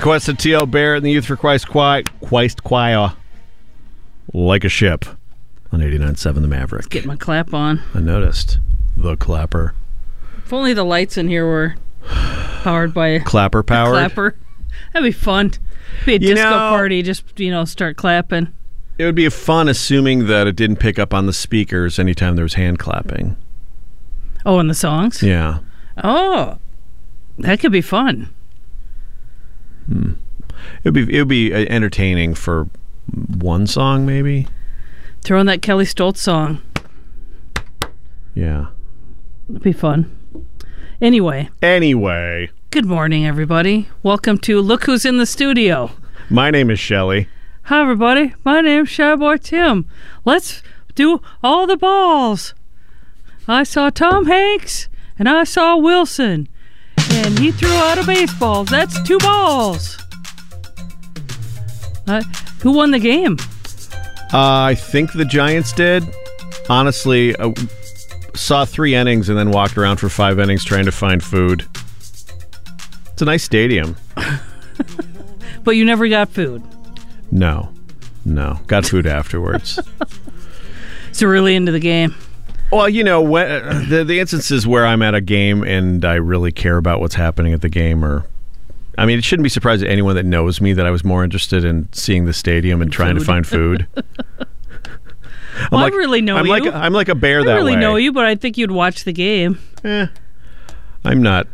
Requested T.L. Barrett and the Youth for Christ Choir, Christ Choir, like a ship on 89.7 The Maverick. Get my clap on. I noticed the clapper. If only the lights in here were powered by a Clapper power. clapper. That'd be fun. Be a You disco know- party. Just you know, start clapping. It would be fun assuming that it didn't pick up on the speakers anytime there was hand clapping. Oh, and the songs. Yeah. Oh, that could be fun. It would be it would be uh, entertaining for one song maybe. Throw in that Kelley Stoltz song. Yeah. it'd be fun. Anyway, Anyway, good morning, everybody. Welcome to Look Who's in the Studio. my name is Shelly. Hi, everybody. My name's Shyboy Tim. Let's do all the balls. I saw Tom Hanks and I saw Wilson, and he threw out a baseball. That's two balls. Uh, who won the game? Uh, I think the Giants did. Honestly, uh, saw three innings and then walked around for five innings trying to find food. It's a nice stadium. But you never got food. No, no, got food afterwards. So really into the game. Well, you know, when, uh, the the instances where I'm at a game and I really care about what's happening at the game, or I mean, it shouldn't be surprised to anyone that knows me that I was more interested in seeing the stadium and trying to find food. I'm Well, I really know I'm you. like I'm like a bear I that really way. know you, but I think you'd watch the game. Eh, I'm not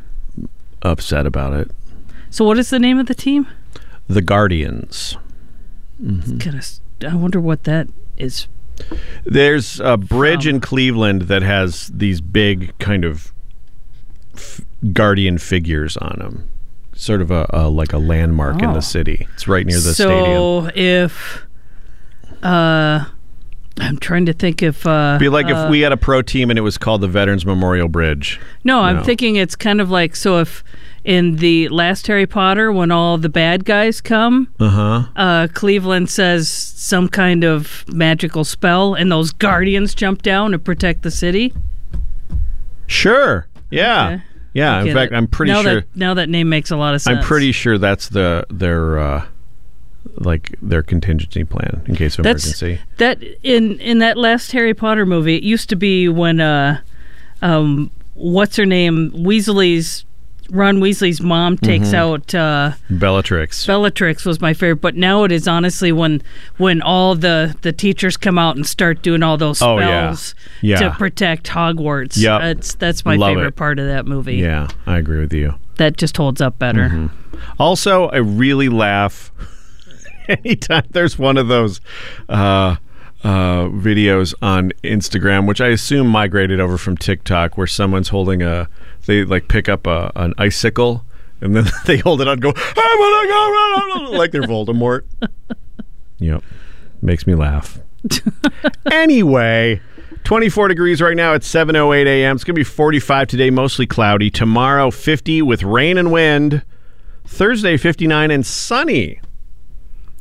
upset about it. So what is the name of the team? The Guardians. Gotta s- I wonder what that is. There's a bridge From- in Cleveland that has these big kind of f- guardian figures on them. Sort of a, a like a landmark in Oh. the city. It's right near the stadium. so if uh I'm trying to think if uh Be like uh, if we had a pro team and it was called the Veterans Memorial Bridge. No, I'm No. thinking it's kind of like so if in the last Harry Potter when all the bad guys come, Uh huh. uh Cleveland says some kind of magical spell and those guardians jump down to protect the city. Sure. Yeah. Okay. Yeah. In fact. I'm pretty now sure. That, now that name makes a lot of sense. I'm pretty sure that's the their uh, like their contingency plan in case of That's emergency. that in in that last Harry Potter movie. It used to be when uh, um, what's her name Weasley's Ron Weasley's mom takes Mm-hmm. out uh, Bellatrix. Bellatrix was my favorite, but now it is honestly when when all the the teachers come out and start doing all those Oh, yeah. spells Yeah. to protect Hogwarts. Yep. that's that's my Love favorite it. part of that movie. yeah, I agree with you. that just holds up better. Mm-hmm. Also, I really laugh anytime there's one of those uh, uh, videos on Instagram, which I assume migrated over from TikTok, where someone's holding a, they like pick up a, an icicle and then they hold it out and go, I'm gonna go, like they're Voldemort. yep. Makes me laugh. anyway. 24 degrees right now at 7:08 a.m. It's going to be 45 today, mostly cloudy. Tomorrow 50 with rain and wind. Thursday 59 and sunny.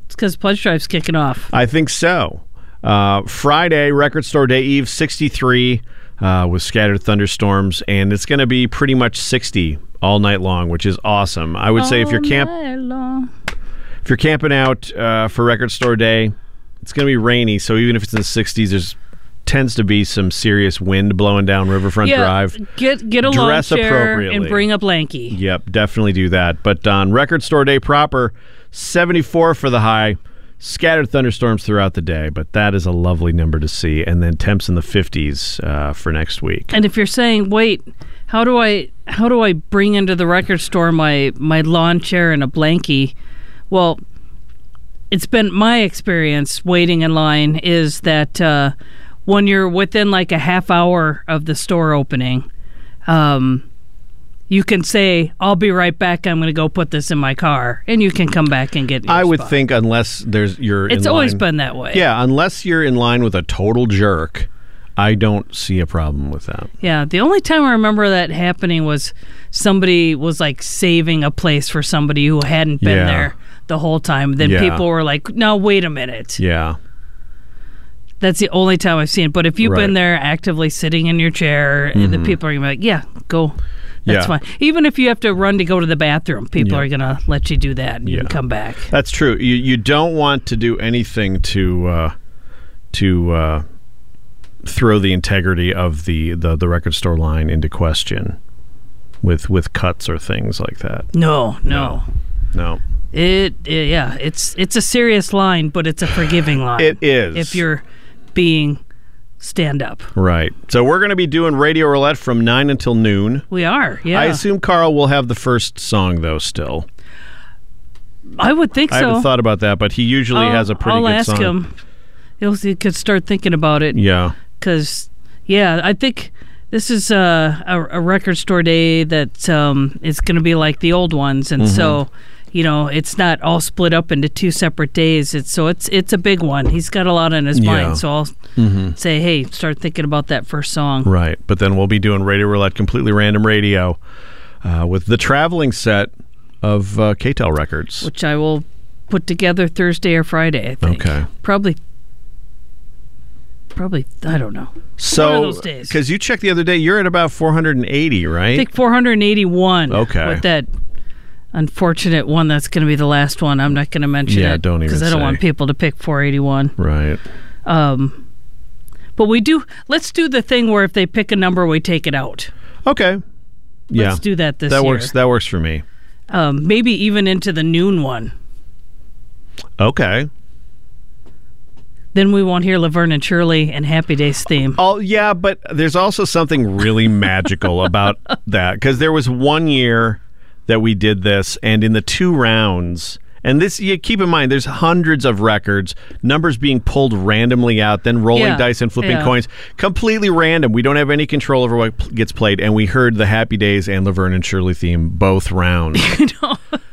It's because Pledge Drive's kicking off. I think so. Uh, Friday, Record Store Day Eve, 63 uh, with scattered thunderstorms, and it's going to be pretty much 60 all night long, which is awesome. I would say if you're All camp if you're camping out uh, for Record Store Day, it's going to be rainy. So even if it's in the 60s, there's tends to be some serious wind blowing down Riverfront yeah, Drive. Get get a lawn Dress chair and bring a blankie. Yep, definitely do that. But on Record Store Day proper, 74 for the high. Scattered thunderstorms throughout the day, but that is a lovely number to see. And then temps in the 50s uh, for next week. And if you're saying, "Wait, how do I how do I bring into the record store my my lawn chair and a blankie?" Well, it's been my experience waiting in line is that uh, when you're within like a half hour of the store opening, um, you can say, "I'll be right back. I'm going to go put this in my car," and you can come back and get. I would spot. think unless there's you're it's in always line- been that way. Yeah, unless you're in line with a total jerk, I don't see a problem with that. Yeah, the only time I remember that happening was somebody was like saving a place for somebody who hadn't been Yeah. there the whole time. Then Yeah. people were like, "No, wait a minute." Yeah. That's the only time I've seen it. But if you've Right. been there actively sitting in your chair, and the mm-hmm. people are gonna be like, "Yeah, go." That's Yeah. fine. Even if you have to run to go to the bathroom, people Yeah. are gonna let you do that, and you can come back. That's true. You you don't want to do anything to uh, to uh, throw the integrity of the, the the record store line into question with with cuts or things like that. No, no. No. It, it- yeah, it's it's a serious line, but it's a forgiving line. It is. if you're being stand up. Right. So we're going to be doing Radio Roulette from 9 until noon. We are. Yeah, I assume Carl will have the first song though still. I would think I so. haven't thought about that, but he usually I'll- has a pretty I'll good ask him. He'll he could start thinking about it. Yeah. because yeah, I think this is uh, a, a record store day that um, is going to be like the old ones, and so you know it's not all split up into two separate days. It's so it's it's a big one. He's got a lot on his Yeah. mind, so I'll say, hey, start thinking about that first song. Right. But then we'll be doing Radio Roulette, completely random radio, uh, with the traveling set of uh, K-tel records. which I will put together Thursday or Friday. I think. Okay. Probably. Probably I don't know. So, because you checked the other day, you're at about 480, right? I think 481. Okay. With that unfortunate one that's going to be the last one. I'm not going to mention Yeah, it don't even because I don't say. want people to pick 481. right. Um, but we do. Let's do the thing where if they pick a number, we take it out. Okay. Yeah. Let's do that this that year. works. That works for me. Um, maybe even into the noon one. Okay. Then we won't hear Laverne and Shirley and Happy Days theme. Oh yeah, but there's also something really magical about that because there was one year that we did this, and in the two rounds, and this you keep in mind, there's hundreds of records, numbers being pulled randomly out, then rolling Yeah, dice and flipping yeah. coins, completely random. We don't have any control over what gets played, and we heard the Happy Days and Laverne and Shirley theme both rounds.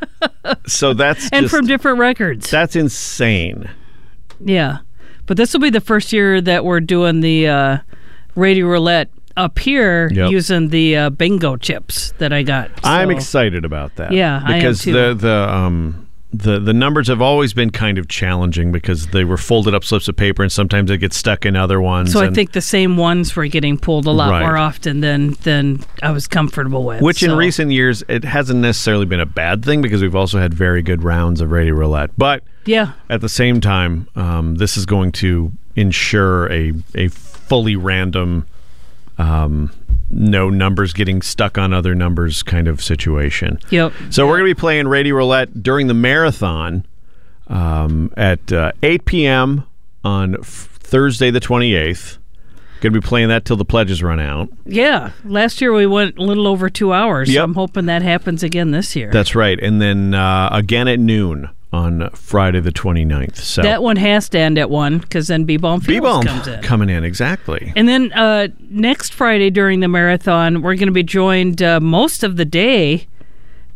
so that's and just, from different records. that's insane. Yeah. But this will be the first year that we're doing the uh, radio roulette up here Yep. using the uh, bingo chips that I got. I'm excited about that. Yeah, I am because the the um the the numbers have always been kind of challenging because they were folded up slips of paper and sometimes they get stuck in other ones. So I think the same ones were getting pulled a lot Right. more often than than I was comfortable with. which in recent years it hasn't necessarily been a bad thing because we've also had very good rounds of radio roulette. But yeah, at the same time, um, this is going to ensure a a fully random. Um, no numbers getting stuck on other numbers kind of situation. Yep. So we're going to be playing Radio Roulette during the marathon um, at uh, 8 p.m. on f- Thursday the 28th. Going to be playing that till the pledges run out. Yeah. Last year we went a little over two hours. So Yep. I'm hoping that happens again this year. That's right. And then uh, again at noon on Friday the 29th. So that one has to end at one because then Bee Balm Fields comes in. Coming in, exactly. And then uh, next Friday during the marathon, we're going to be joined uh, most of the day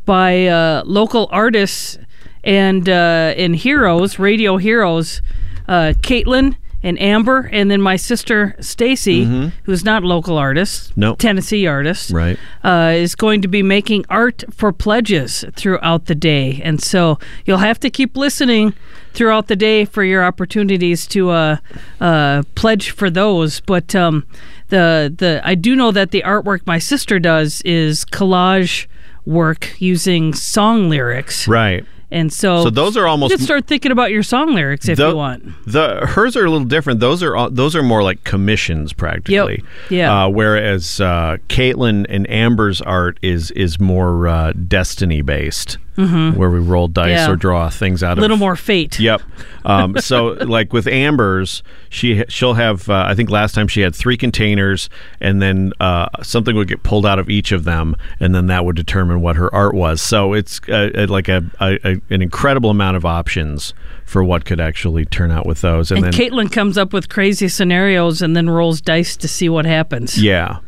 by uh, local artists and uh, and heroes, radio heroes, uh, Caitlin and Amber, and then my sister Stacy, who's not a local artist, Mm-hmm. Nope. Tennessee artist, Right. uh, is going to be making art for pledges throughout the day. And so you'll have to keep listening throughout the day for your opportunities to uh, uh, pledge for those. But um, the the I do know that the artwork my sister does is collage work using song lyrics. Right. And so, So those are almost- You can start thinking about your song lyrics if The- you want. The hers are a little different. Those are those are more like commissions practically. Yeah. Uh, whereas uh, Caitlin and Amber's art is is more uh, destiny based, where we roll dice Mm-hmm. Yeah. or draw things out of A of little more fate. Yep. Um, so, like with Amber's, she she'll have. Uh, I think last time she had three containers, and then uh, something would get pulled out of each of them, and then that would determine what her art was. So it's uh, uh, like a, a, a an incredible amount of options for what could actually turn out with those. And, And then Caitlin comes up with crazy scenarios and then rolls dice to see what happens. yeah,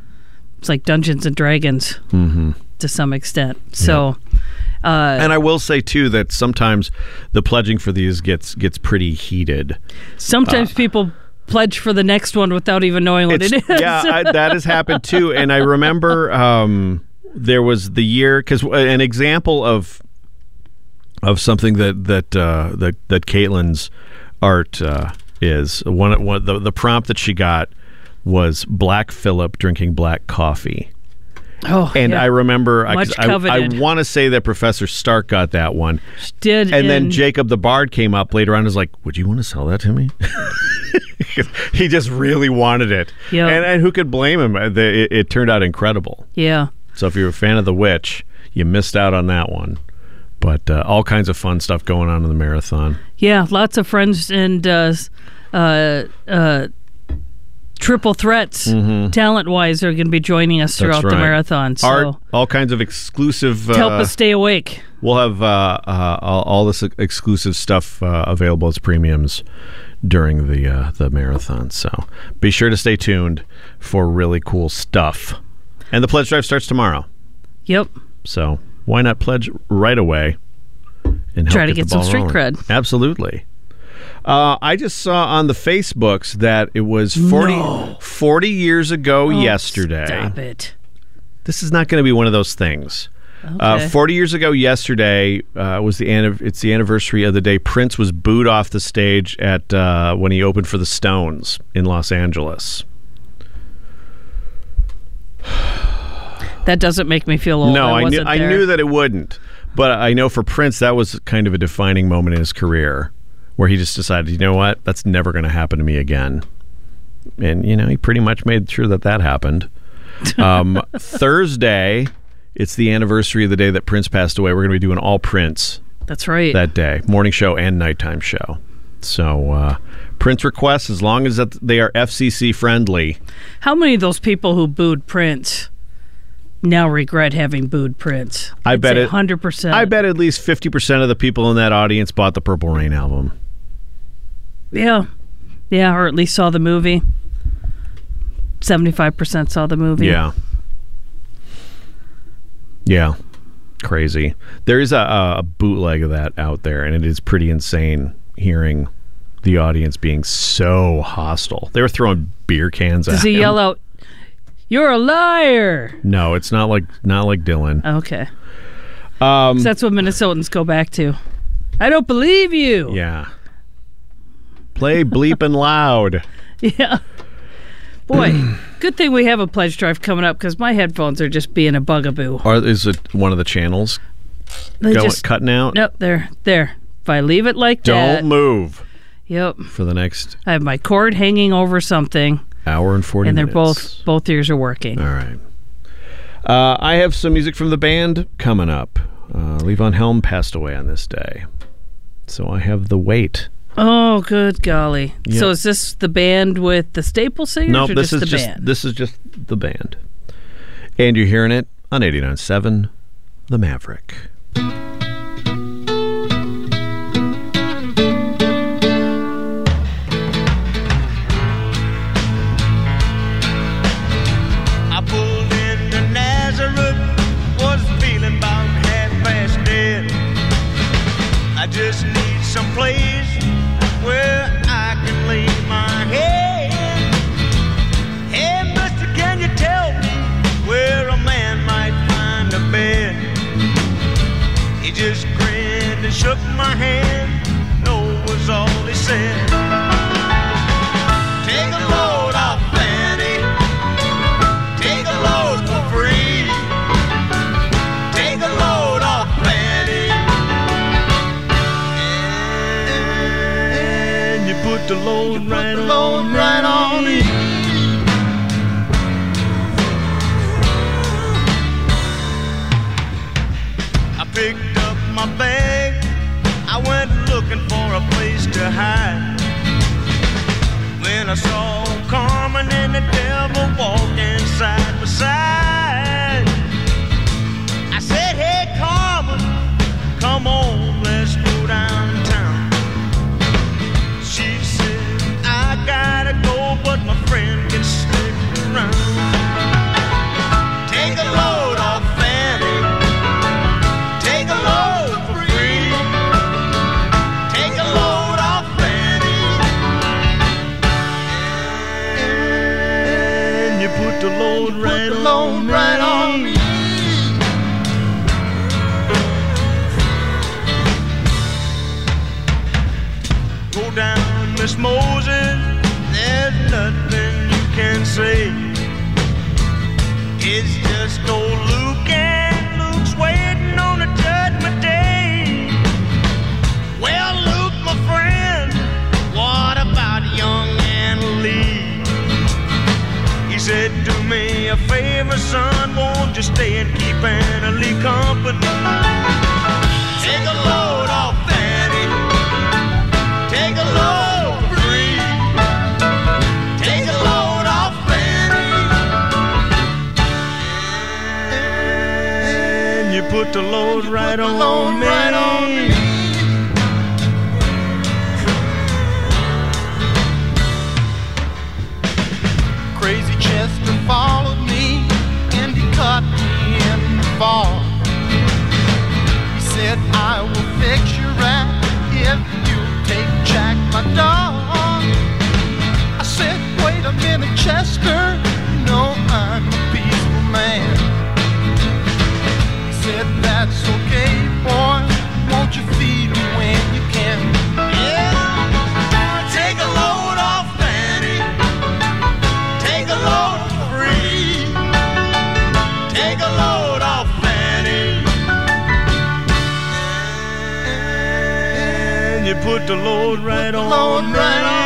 It's like Dungeons and Dragons Mm-hmm. to some extent. So, uh, and I will say too that sometimes the pledging for these gets gets pretty heated. sometimes people pledge for the next one without even knowing what It's- yeah, I, that has happened too. And I remember um, there was the year because an example of of something that that uh, that that Caitlin's art uh, is one one the the prompt that she got was Black Phillip drinking black coffee. Oh, and yeah. I remember I, I, want to say that Professor Stark got that one. did And then Jacob the Bard came up later on and was like, Would you want to sell that to me? he just really wanted it. Yeah. And, and who could blame him? It, it turned out incredible. Yeah. So if you're a fan of The Witch, you missed out on that one. But uh, all kinds of fun stuff going on in the marathon. Yeah, lots of friends and uh, uh, uh, triple threats, talent wise, are going to be joining us throughout Mm-hmm. The right. marathon. So Art, all kinds of exclusive. to help uh, us stay awake. We'll have uh, uh, all, all this exclusive stuff uh, available as premiums during the uh, the marathon. So be sure to stay tuned for really cool stuff. And the pledge drive starts tomorrow. Yep. So why not pledge right away and help Try to get some ball street rolling? cred. Absolutely. Uh, I just saw on the Facebooks that it was 40, No. 40 years ago Oh, yesterday. Stop it. This is not going to be one of those things. Uh, 40 years ago yesterday uh, was the anniv- it's the anniversary of the day Prince was booed off the stage at uh, when he opened for the Stones in Los Angeles. That doesn't make me feel old. no, I, I, knew wasn't I there. knew that it wouldn't, but I know for Prince that was kind of a defining moment in his career where he just decided, you know what, that's never going to happen to me again, and you know he pretty much made sure that that happened. Um, Thursday, it's the anniversary of the day that Prince passed away. We're going to be doing all Prince That's right. that day, morning show and nighttime show. So uh, Prince requests, as long as that they are FCC friendly. How many of those people who booed Prince now regret having booed Prince? I bet it- hundred percent. I bet at least fifty percent of the people in that audience bought the Purple Rain album. Yeah, yeah, or at least saw the movie. Seventy-five percent saw the movie. Yeah. Yeah. Crazy. There is a, a bootleg of that out there, and it is pretty insane hearing the audience being so hostile. They were throwing beer cans Does at he him. yell out, "You're a liar"? No, it's not like not like Dylan. Okay, Um, that's what Minnesotans go back to. I don't believe you. yeah. Play bleeping loud. Yeah. Boy, good thing we have a pledge drive coming up because my headphones are just being a bugaboo. Or is it one of the channels They going just cutting out? nope. There, there. If I leave it like that. Don't move yep. for the next I have my cord hanging over something, hour and forty and they're minutes. both both ears are working. All right. Uh, I have some music from the band coming up. Uh, Levon Helm passed away on this day. So I have The Weight. Oh, good golly! Yep. So is this the band with the Staple Singers, No, or this just is the just band? this is just the band. And you're hearing it on 89.7 The Maverick. Shook my hand. No was all he said. Take a load off, Fanny. Take a load for free. Take a load off, Fanny. And you put the load right on, right on me. I saw Carmen and the devil walking side by side, you stay and keep Anna Lee company? Take a load off Fanny. Take a load free. Take a load off Fanny. And you put the load right on me. Minute, You know I'm a peaceful man. He said, that's okay, boy. Won't you feed him when you can? Yeah. Take a load off Fanny. Take a load free. Take a load off Fanny. And you put the load right on me. Get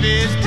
it's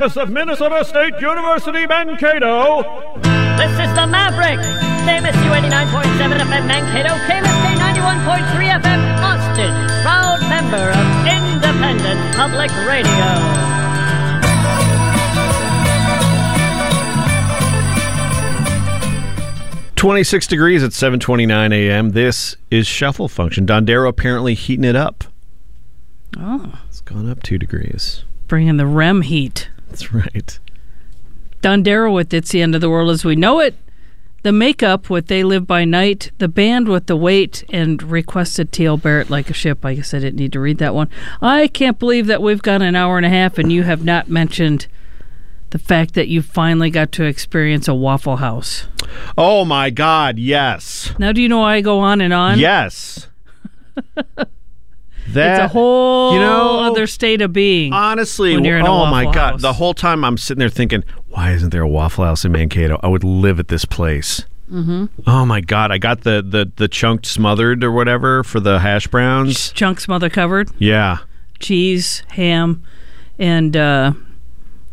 campus of Minnesota State University Mankato. This is the Maverick. KMSU 89.7 FM Mankato, KMSK 91.3 FM Austin. Proud member of Independent Public Radio. 26 degrees at 7:29 a.m. This is Shuffle Function. Dondero apparently heating it up. Oh, It's gone up 2 degrees. bringing the REM heat. That's right. Don Darrow with It's the End of the World as We Know It. The makeup with They Live by Night. The band with The Weight and requested T.L. Barrett Like a Ship. I guess I didn't need to read that one. I can't believe that we've got an hour and a half and you have not mentioned the fact that you finally got to experience a Waffle House. Oh my god, yes. Now, do you know why I go on and on? Yes. that it's a whole you know, other state of being. honestly, when you're in a oh my Waffle god, the whole time I'm sitting there thinking, why isn't there a Waffle House in Mankato? I would live at this place. Mhm. Oh my god, I got the the the chunked smothered or whatever for the hash browns. Chunks mother covered. Yeah. cheese, ham, and uh,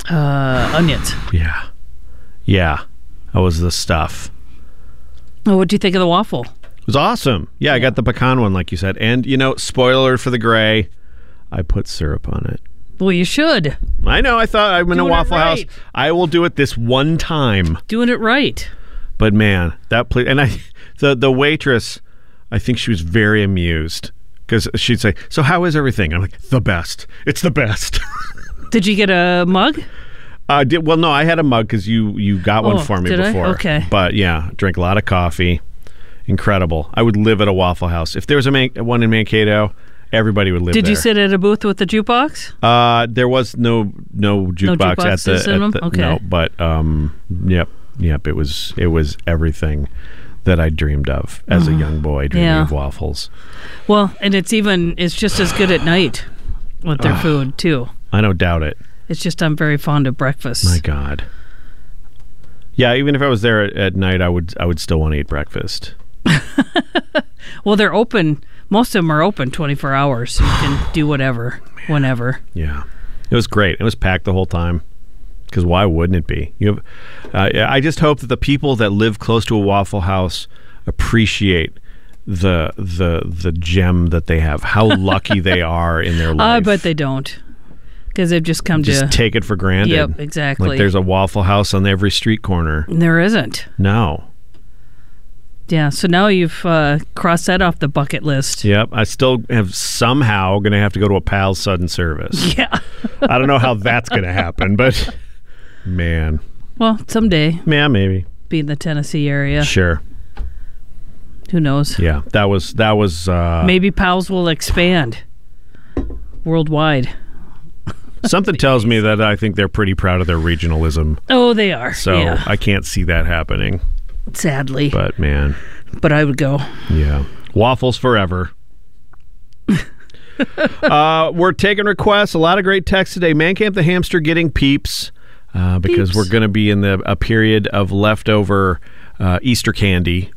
uh, onions. Yeah. Yeah. That was the stuff. Oh, what do you think of the waffle? It was awesome. Yeah, I got the pecan one, like you said. And, you know, spoiler for the gray, I put syrup on it. Well, you should. I know. I thought I'm in a Doing it Waffle House. right. I will do it this one time. Doing it right. But man, that place, and I, the the waitress, I think she was very amused because she'd say, "So how is everything?" I'm like, "The best. It's the best." Did you get a mug? Uh, did, well, no, I had a mug because you you got one Oh, for me did I? before. Okay. but yeah, drink a lot of coffee. Incredible. I would live at a Waffle House if there was a man, one in Mankato. Everybody would live Did there. you sit at a booth with the jukebox? Uh, there was no no jukebox, at the, at the Okay. no, but um, yep, yep. It was it was everything that I dreamed of as a Oh, young boy, dreaming yeah. of waffles. Well, and it's even it's just as good at night with their Ugh. food too. I don't doubt it. It's just I'm very fond of breakfast. My God. Yeah, even if I was there at, at night, I would I would still want to eat breakfast. Well, they're open. Most of them are open 24 hours. So you can do whatever, whenever. Yeah, it was great. It was packed the whole time. Because why wouldn't it be? You have, uh, I just hope that the people that live close to a Waffle House appreciate the the the gem that they have. How lucky they are in their life. I bet they don't, because they've just come just to. take it for granted. Yep, exactly. Like there's a Waffle House on every street corner. there isn't. No. Yeah. So now you've uh, crossed that off the bucket list. Yep. I still have somehow going to have to go to a Pal's Sudden Service. Yeah. I don't know how that's going to happen, but man. Well, someday, Yeah, maybe. be in the Tennessee area. Sure. Who knows? Yeah. That was that was uh Maybe Pal's will expand worldwide. something tells me that I think they're pretty proud of their regionalism. Oh, they are. So yeah. I can't see that happening. Sadly, but, man. But I would go. yeah. Waffles forever. uh, we're taking requests. A lot of great texts today. Man Camp the Hamster getting peeps uh, because Peeps. we're going to be in the a period of leftover uh, Easter candy.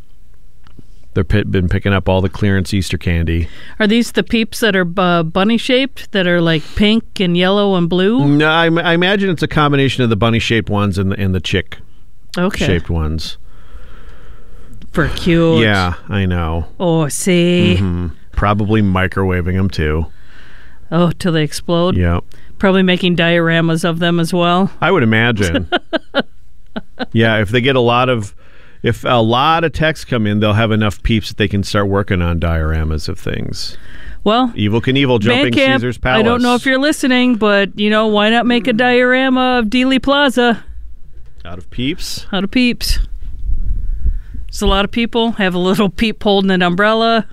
They've been picking up all the clearance Easter candy. Are these the peeps that are uh, bunny shaped, that are like pink and yellow and blue? No, I, I imagine it's a combination of the bunny shaped ones and the, and the chick Okay. shaped ones. For cute. Yeah, I know. Oh, see. Mhm. Probably microwaving them too. Oh, till they explode. Yep. Probably making dioramas of them as well. I would imagine. yeah, if they get a lot of if a lot of texts come in, they'll have enough peeps that they can start working on dioramas of things. Well, Evel Knievel jumping Bandcamp, Caesar's Palace. I don't know if you're listening, but you know, why not make a diorama of Dealey Plaza out of peeps. out of peeps? There's a lot of people have a little peep holding an umbrella,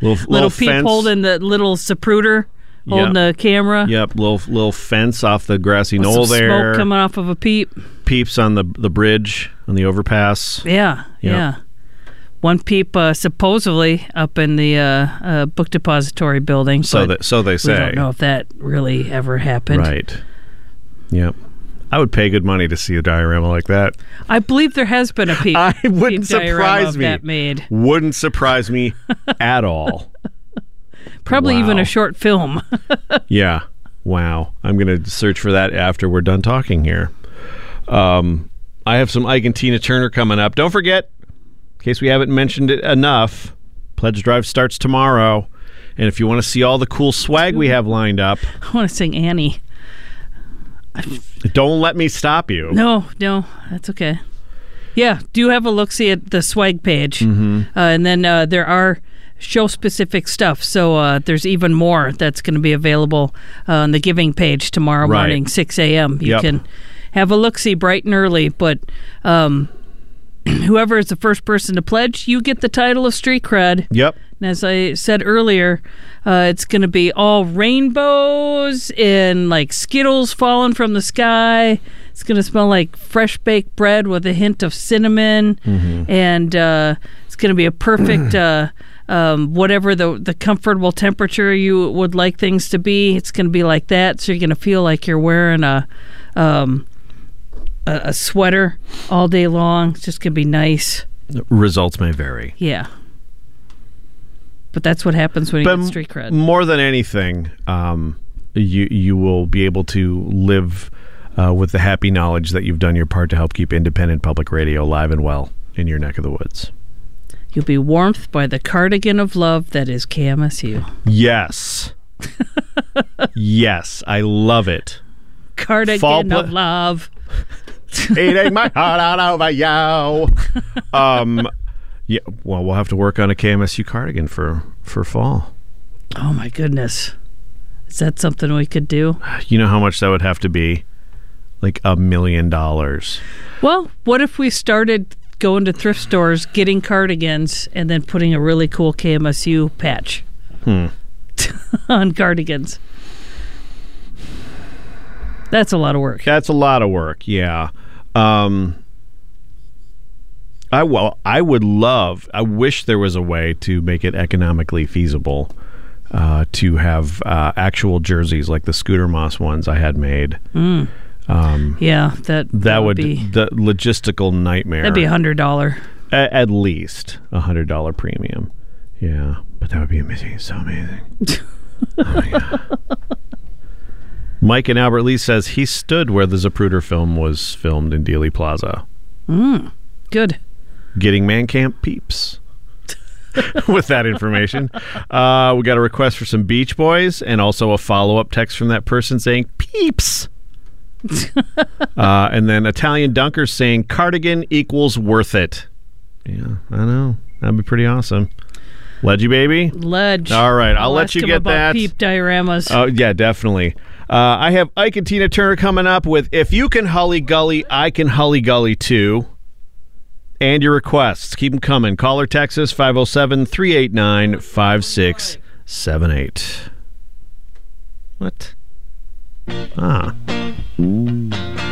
Little, little, little peep fence. holding the little zapruder, holding Yep. the camera. Yep, little little fence off the grassy with knoll there. Smoke coming off of a peep. Peeps on the the bridge on the overpass. Yeah, Yep. yeah. One peep uh, supposedly up in the uh, uh, book depository building. So that so they say. we don't know if that really ever happened. Right. Yep. I would pay good money to see a diorama like that. I believe there has been a piece. I wouldn't surprise me. That made Wouldn't surprise me at all. probably even a short film. Yeah. Wow. I'm going to search for that after we're done talking here. Um, I have some Ike and Tina Turner coming up. Don't forget, in case we haven't mentioned it enough, Pledge Drive starts tomorrow. And if you want to see all the cool swag we have lined up, I want to sing Annie. Don't let me stop you. No, no, that's okay. Yeah, do have a look see at the swag page, Mhm. uh, and then uh, there are show specific stuff. So uh, there's even more that's going to be available uh, on the giving page tomorrow Right. morning, six a.m. You Yep. can have a look see bright and early, but. Um, Whoever is the first person to pledge, you get the title of street cred. Yep. And as I said earlier, uh, it's going to be all rainbows and like Skittles falling from the sky. It's going to smell like fresh baked bread with a hint of cinnamon, Mm-hmm. and uh, it's going to be a perfect. uh, um, whatever the the comfortable temperature you would like things to be, it's going to be like that. So you're going to feel like you're wearing a um, a, a sweater all day long. It's just going to be nice. Results may vary. Yeah. But that's what happens when you But get street cred. more than anything, um, you you will be able to live uh, with the happy knowledge that you've done your part to help keep independent public radio alive and well in your neck of the woods. You'll be warmed by the cardigan of love that is KMSU. Yes. yes, I love it. Cardigan Fall of love. Eating my heart out over you. Um, yeah. Well, we'll have to work on a KMSU cardigan for for fall. Oh my goodness. Is that something we could do? You know how much that would have to be? Like a million dollars. Well, what if we started going to thrift stores, getting cardigans, and then putting a really cool KMSU patch Hmm. on cardigans? That's a lot of work. That's a lot of work. Yeah. Um, I well, I would love. I wish there was a way to make it economically feasible uh, to have uh, actual jerseys like the Scooter Moss ones I had made. Mm. Um, Yeah, that that would be the logistical nightmare. that'd be a hundred dollar. A- at least a hundred dollar premium. Yeah, but that would be amazing. So amazing. oh. Mike and Albert Lea says he stood where the Zapruder film was filmed in Dealey Plaza, Mm, good. Getting man camp peeps. With that information, uh, we got a request for some Beach Boys and also a follow up text from that person saying peeps. uh, and then Italian Dunker saying cardigan equals worth it. Yeah, I know. That'd be pretty awesome. Ledgy baby. Ledge. All right, I'll let you get that. Peep dioramas. Oh yeah, definitely. Uh, I have Ike and Tina Turner coming up with "If You Can Hully Gully, I Can Hully Gully Too." And your requests, keep them coming. Caller Texas 507-389-5678. What? Ah. It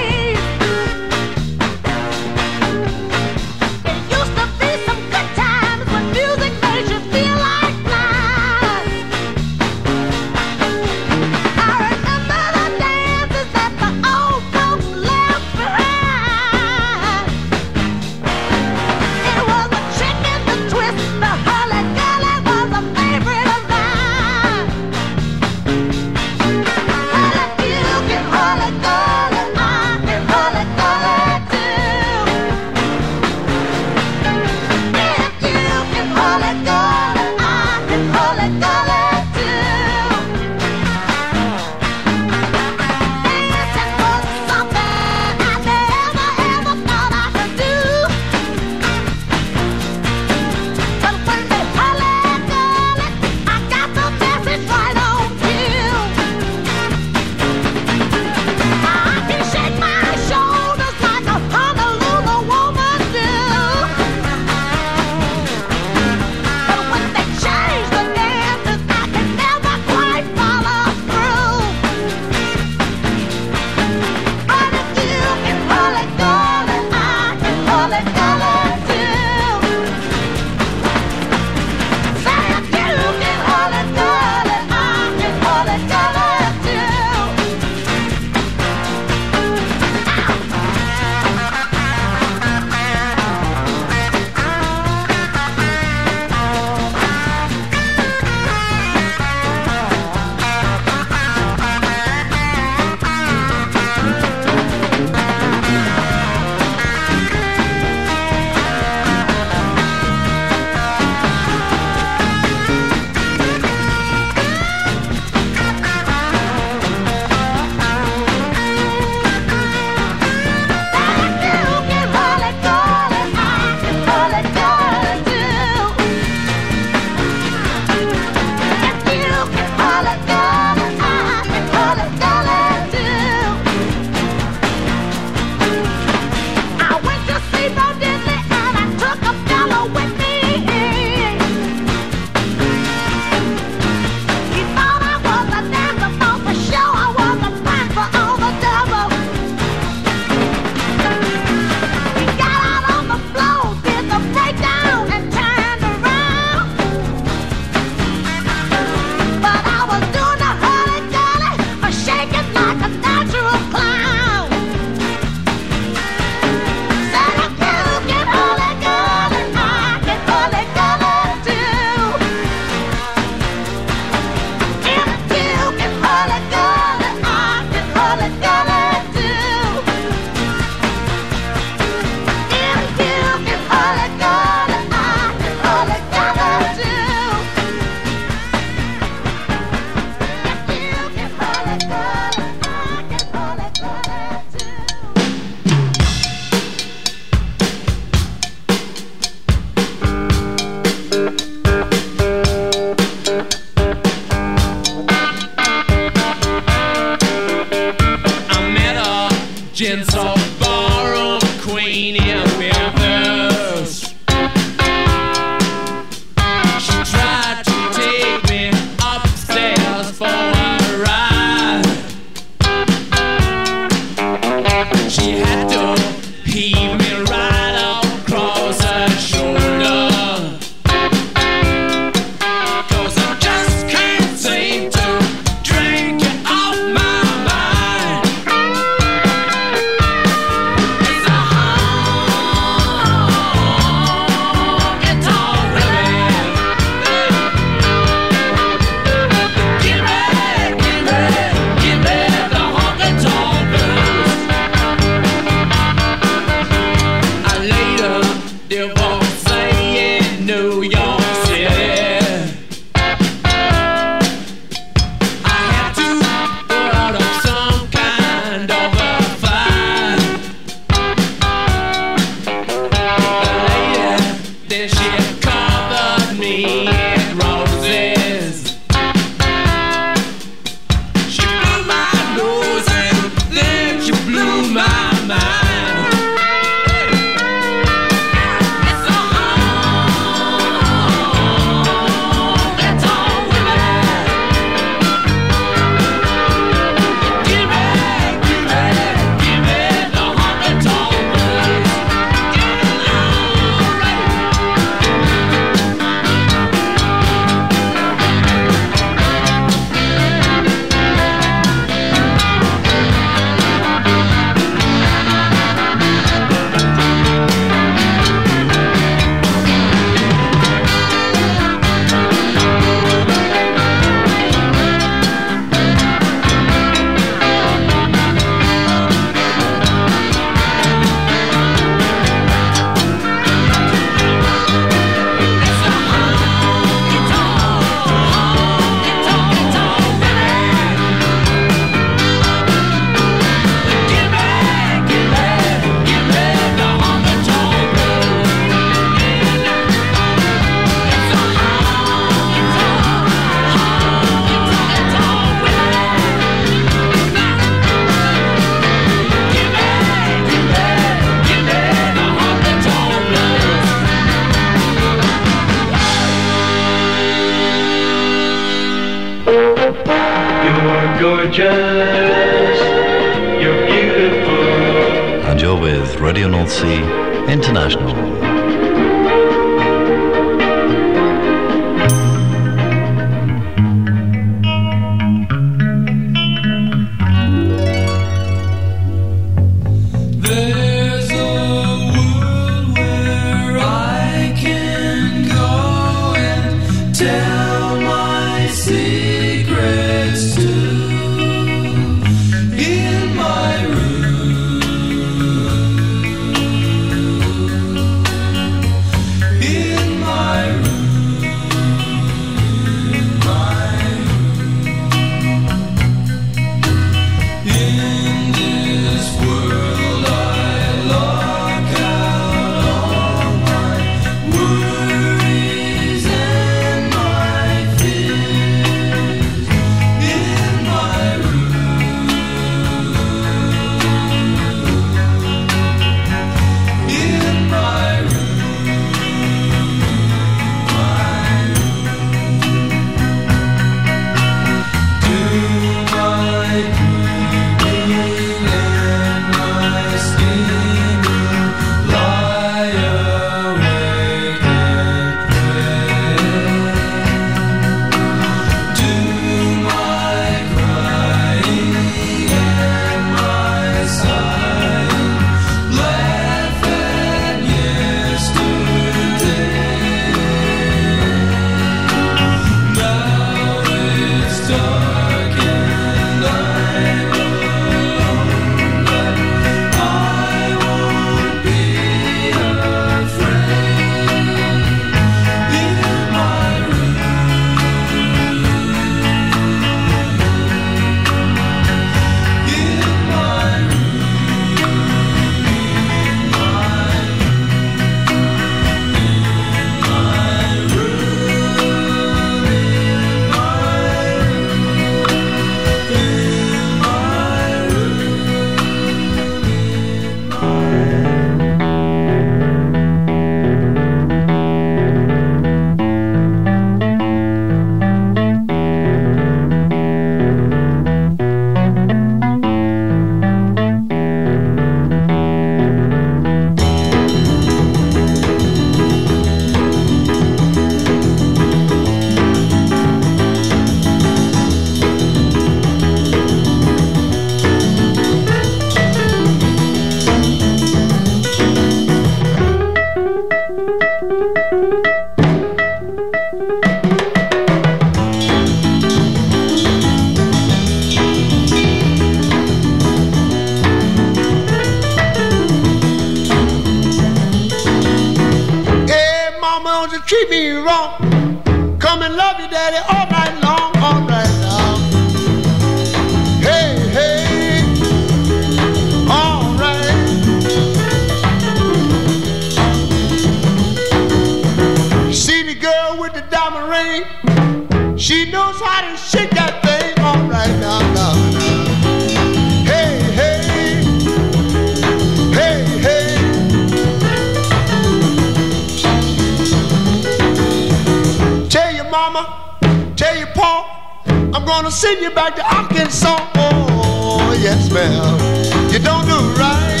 I'm gonna send you back to Arkansas. Oh, yes, ma'am. You don't do right.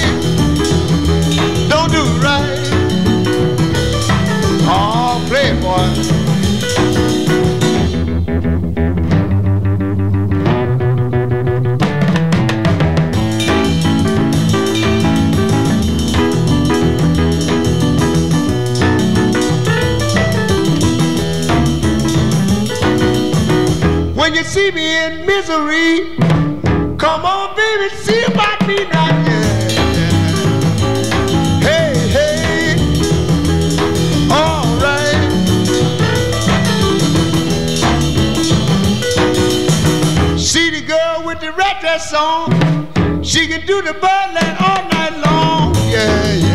Don't do right. Oh, play boy. see me in misery. Come on, baby, see about me now. Yeah. Hey, hey, all right. See the girl with the red dress on. She can do the birdland all night long. Yeah, yeah.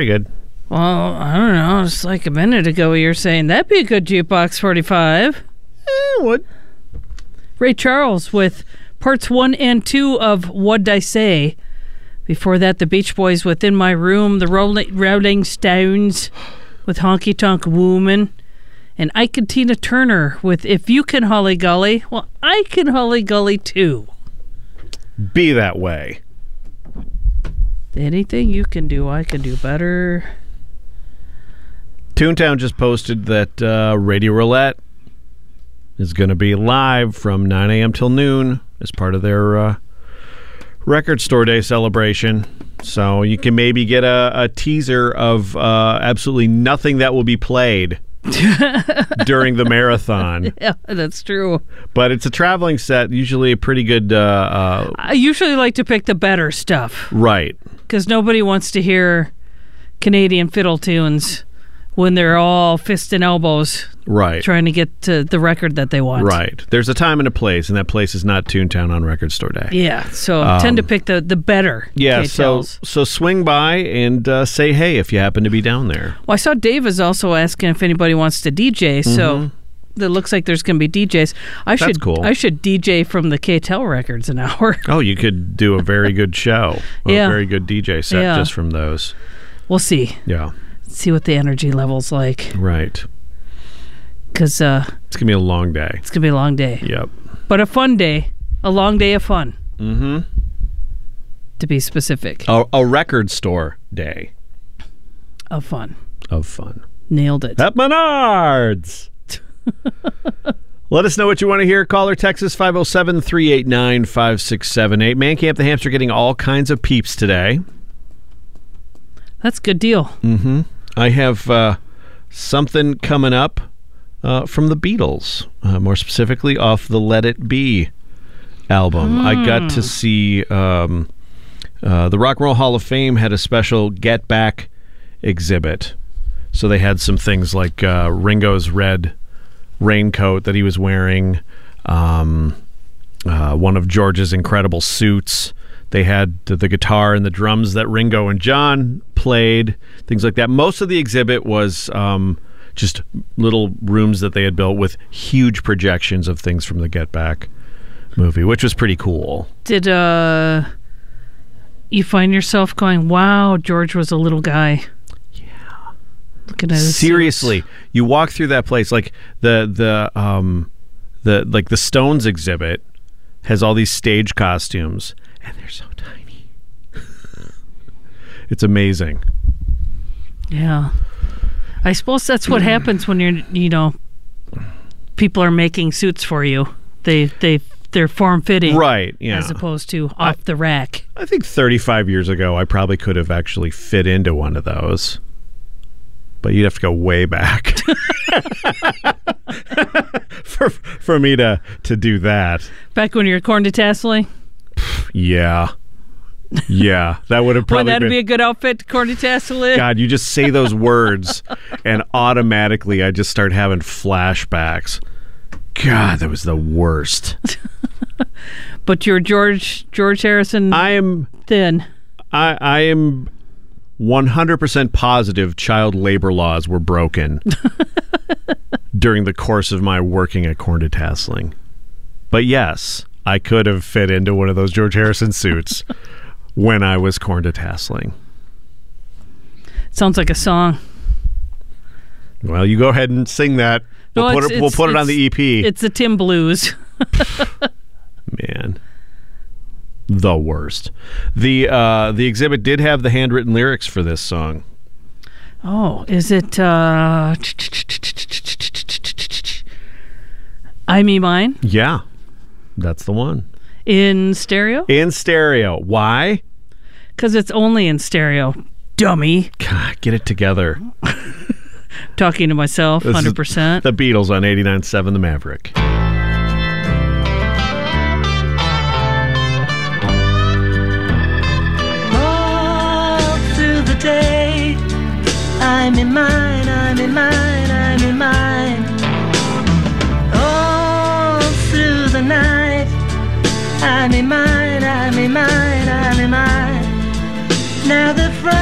pretty good. Well, I don't know. Just like a minute ago, you were saying that'd be a good jukebox 45. Eh, it would. Ray Charles with parts one and two of What'd I Say. Before that, the Beach Boys within my room, the Rolling, Stones with Honky Tonk Woman, and Ike and Tina Turner with If You Can Hully Gully." Well, I can Hully Gully too. Be that way anything you can do, I can do better. Toontown just posted that uh, Radio Roulette is going to be live from 9 a.m. till noon as part of their uh, record store day celebration. So you can maybe get a, a teaser of uh, absolutely nothing that will be played during the marathon. Yeah, that's true. But it's a traveling set, usually a pretty good. Uh, uh, I usually like to pick the better stuff. Right because nobody wants to hear Canadian fiddle tunes when they're all fists and elbows Right. trying to get to the record that they want. Right. There's a time and a place, and that place is not Toontown on Record Store Day. Yeah, so I tend to Um, pick the the better. Yeah, so K-tels. so swing by and uh, say hey if you happen to be down there. Well, I saw Dave is also asking if anybody wants to DJ. So it looks like there's going to be DJs. I. That's should cool. I should DJ from the K-tel records an hour. Oh, you could do a very good show, a Yeah. very good DJ set Yeah. just from those. We'll see. Yeah, See what the energy level's like right. because uh, It's gonna be a long day. it's going to be a long day, Yep. but a fun day, a long day of fun. Mm-hmm. To be specific, A, a record store day of fun. of fun. Nailed it. At Menards. Let us know what you want to hear. Caller Texas 507 389 5678. Man Camp the Hamster getting all kinds of peeps today. That's a good deal. Mm-hmm. I have uh, something coming up uh, from the Beatles, uh, more specifically off the Let It Be album. I got to see um, uh, the Rock and Roll Hall of Fame had a special Get Back exhibit. So they had some things like uh, Ringo's red raincoat that he was wearing, um, uh, one of George's incredible suits. They had the, guitar and the drums that Ringo and John played, things like that. Most of the exhibit was um, just little rooms that they had built with huge projections of things from the Get Back movie, which was pretty cool. Did uh, you find yourself going, "Wow, George was a little guy"? Looking at Seriously, you walk through that place like the the um the like the Stones exhibit has all these stage costumes and they're so tiny. it's amazing. Yeah. I suppose that's what happens when you're, you know, people are making suits for you. They they they're form fitting, Right, yeah. as opposed to off the rack. I think 35 years ago I probably could have actually fit into one of those. But you'd have to go way back for for me to to do that. Back when you were corn detasseling, Yeah. Yeah, that would have probably that'd been be a good outfit to corn detassel. God, you just say those words, and automatically I just start having flashbacks. God, that was the worst. But you're George George Harrison. I am thin. I, I am 100% positive child labor laws were broken during the course of my working at Corn Detasseling. But yes, I could have fit into one of those George Harrison suits when I was Corn Detasseling. Sounds like a song. Well, you go ahead and sing that. We'll, put, it, we'll put it on the EP. It's the Tim Blues. man the worst the uh the exhibit did have the handwritten lyrics for this song Oh, is it uh I Me Mine yeah that's the one in stereo? in stereo why Because it's only in stereo. Dummy. God, get it together Talking to myself, 100%. the beatles on 89.7 the maverick I'm in mine, I'm in mine, I'm in mine. All through the night, I'm in mine, I'm in mine, I'm in mine. Now the frightened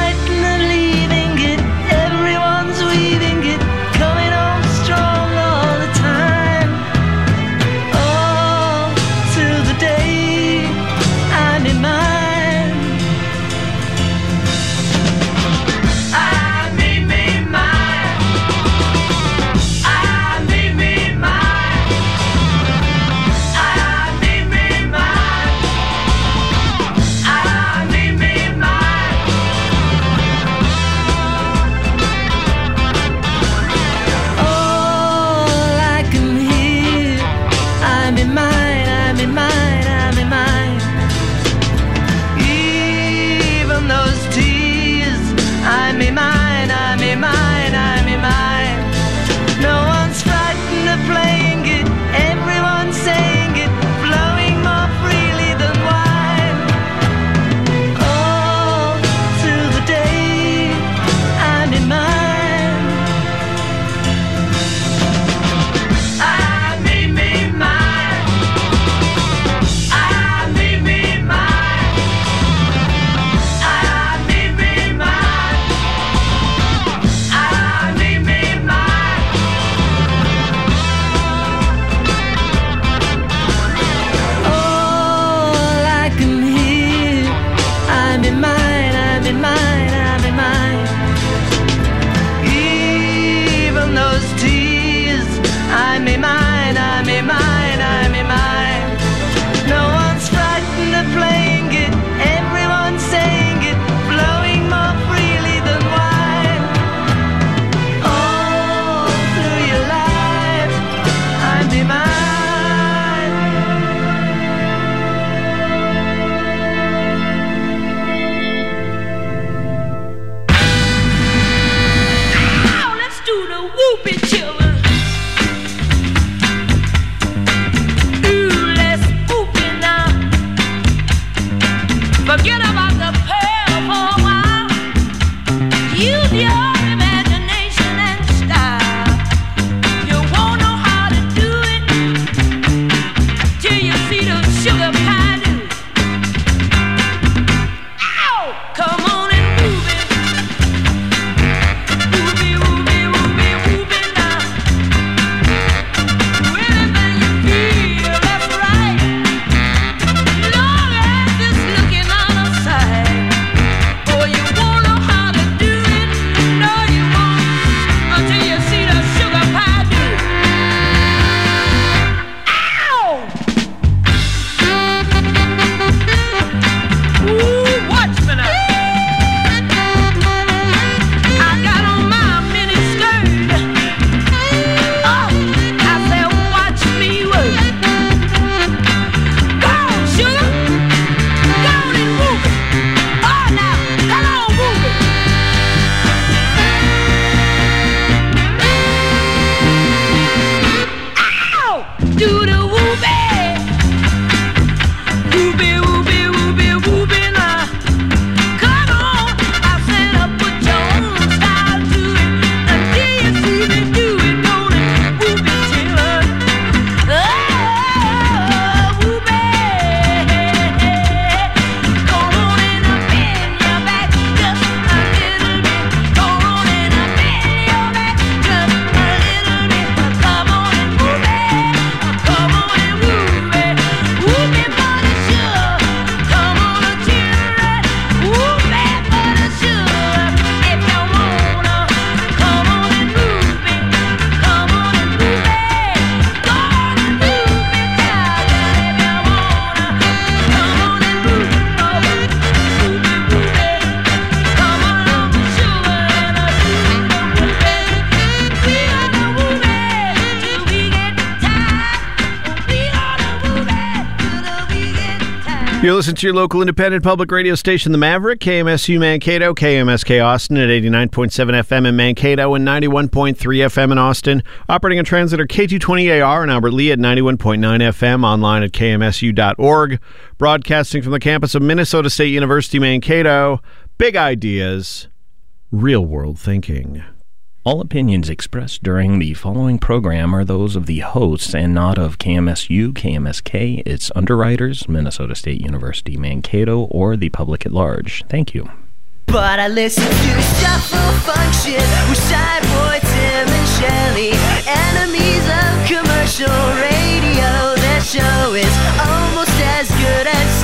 You're to your local independent public radio station, The Maverick, KMSU Mankato, KMSK Austin at 89.7 FM in Mankato and 91.3 FM in Austin. Operating a translator K220AR in Albert Lea at 91.9 FM, online at kmsu.org. Broadcasting from the campus of Minnesota State University, Mankato. Big ideas, real world thinking. All opinions expressed during the following program are those of the hosts and not of KMSU, KMSK, its underwriters, Minnesota State University Mankato, or the public at large. Thank you. But I listen to Shuffle Function with Shy Boy, Tim, and Shelly. Enemies of commercial radio. Their show is almost as good as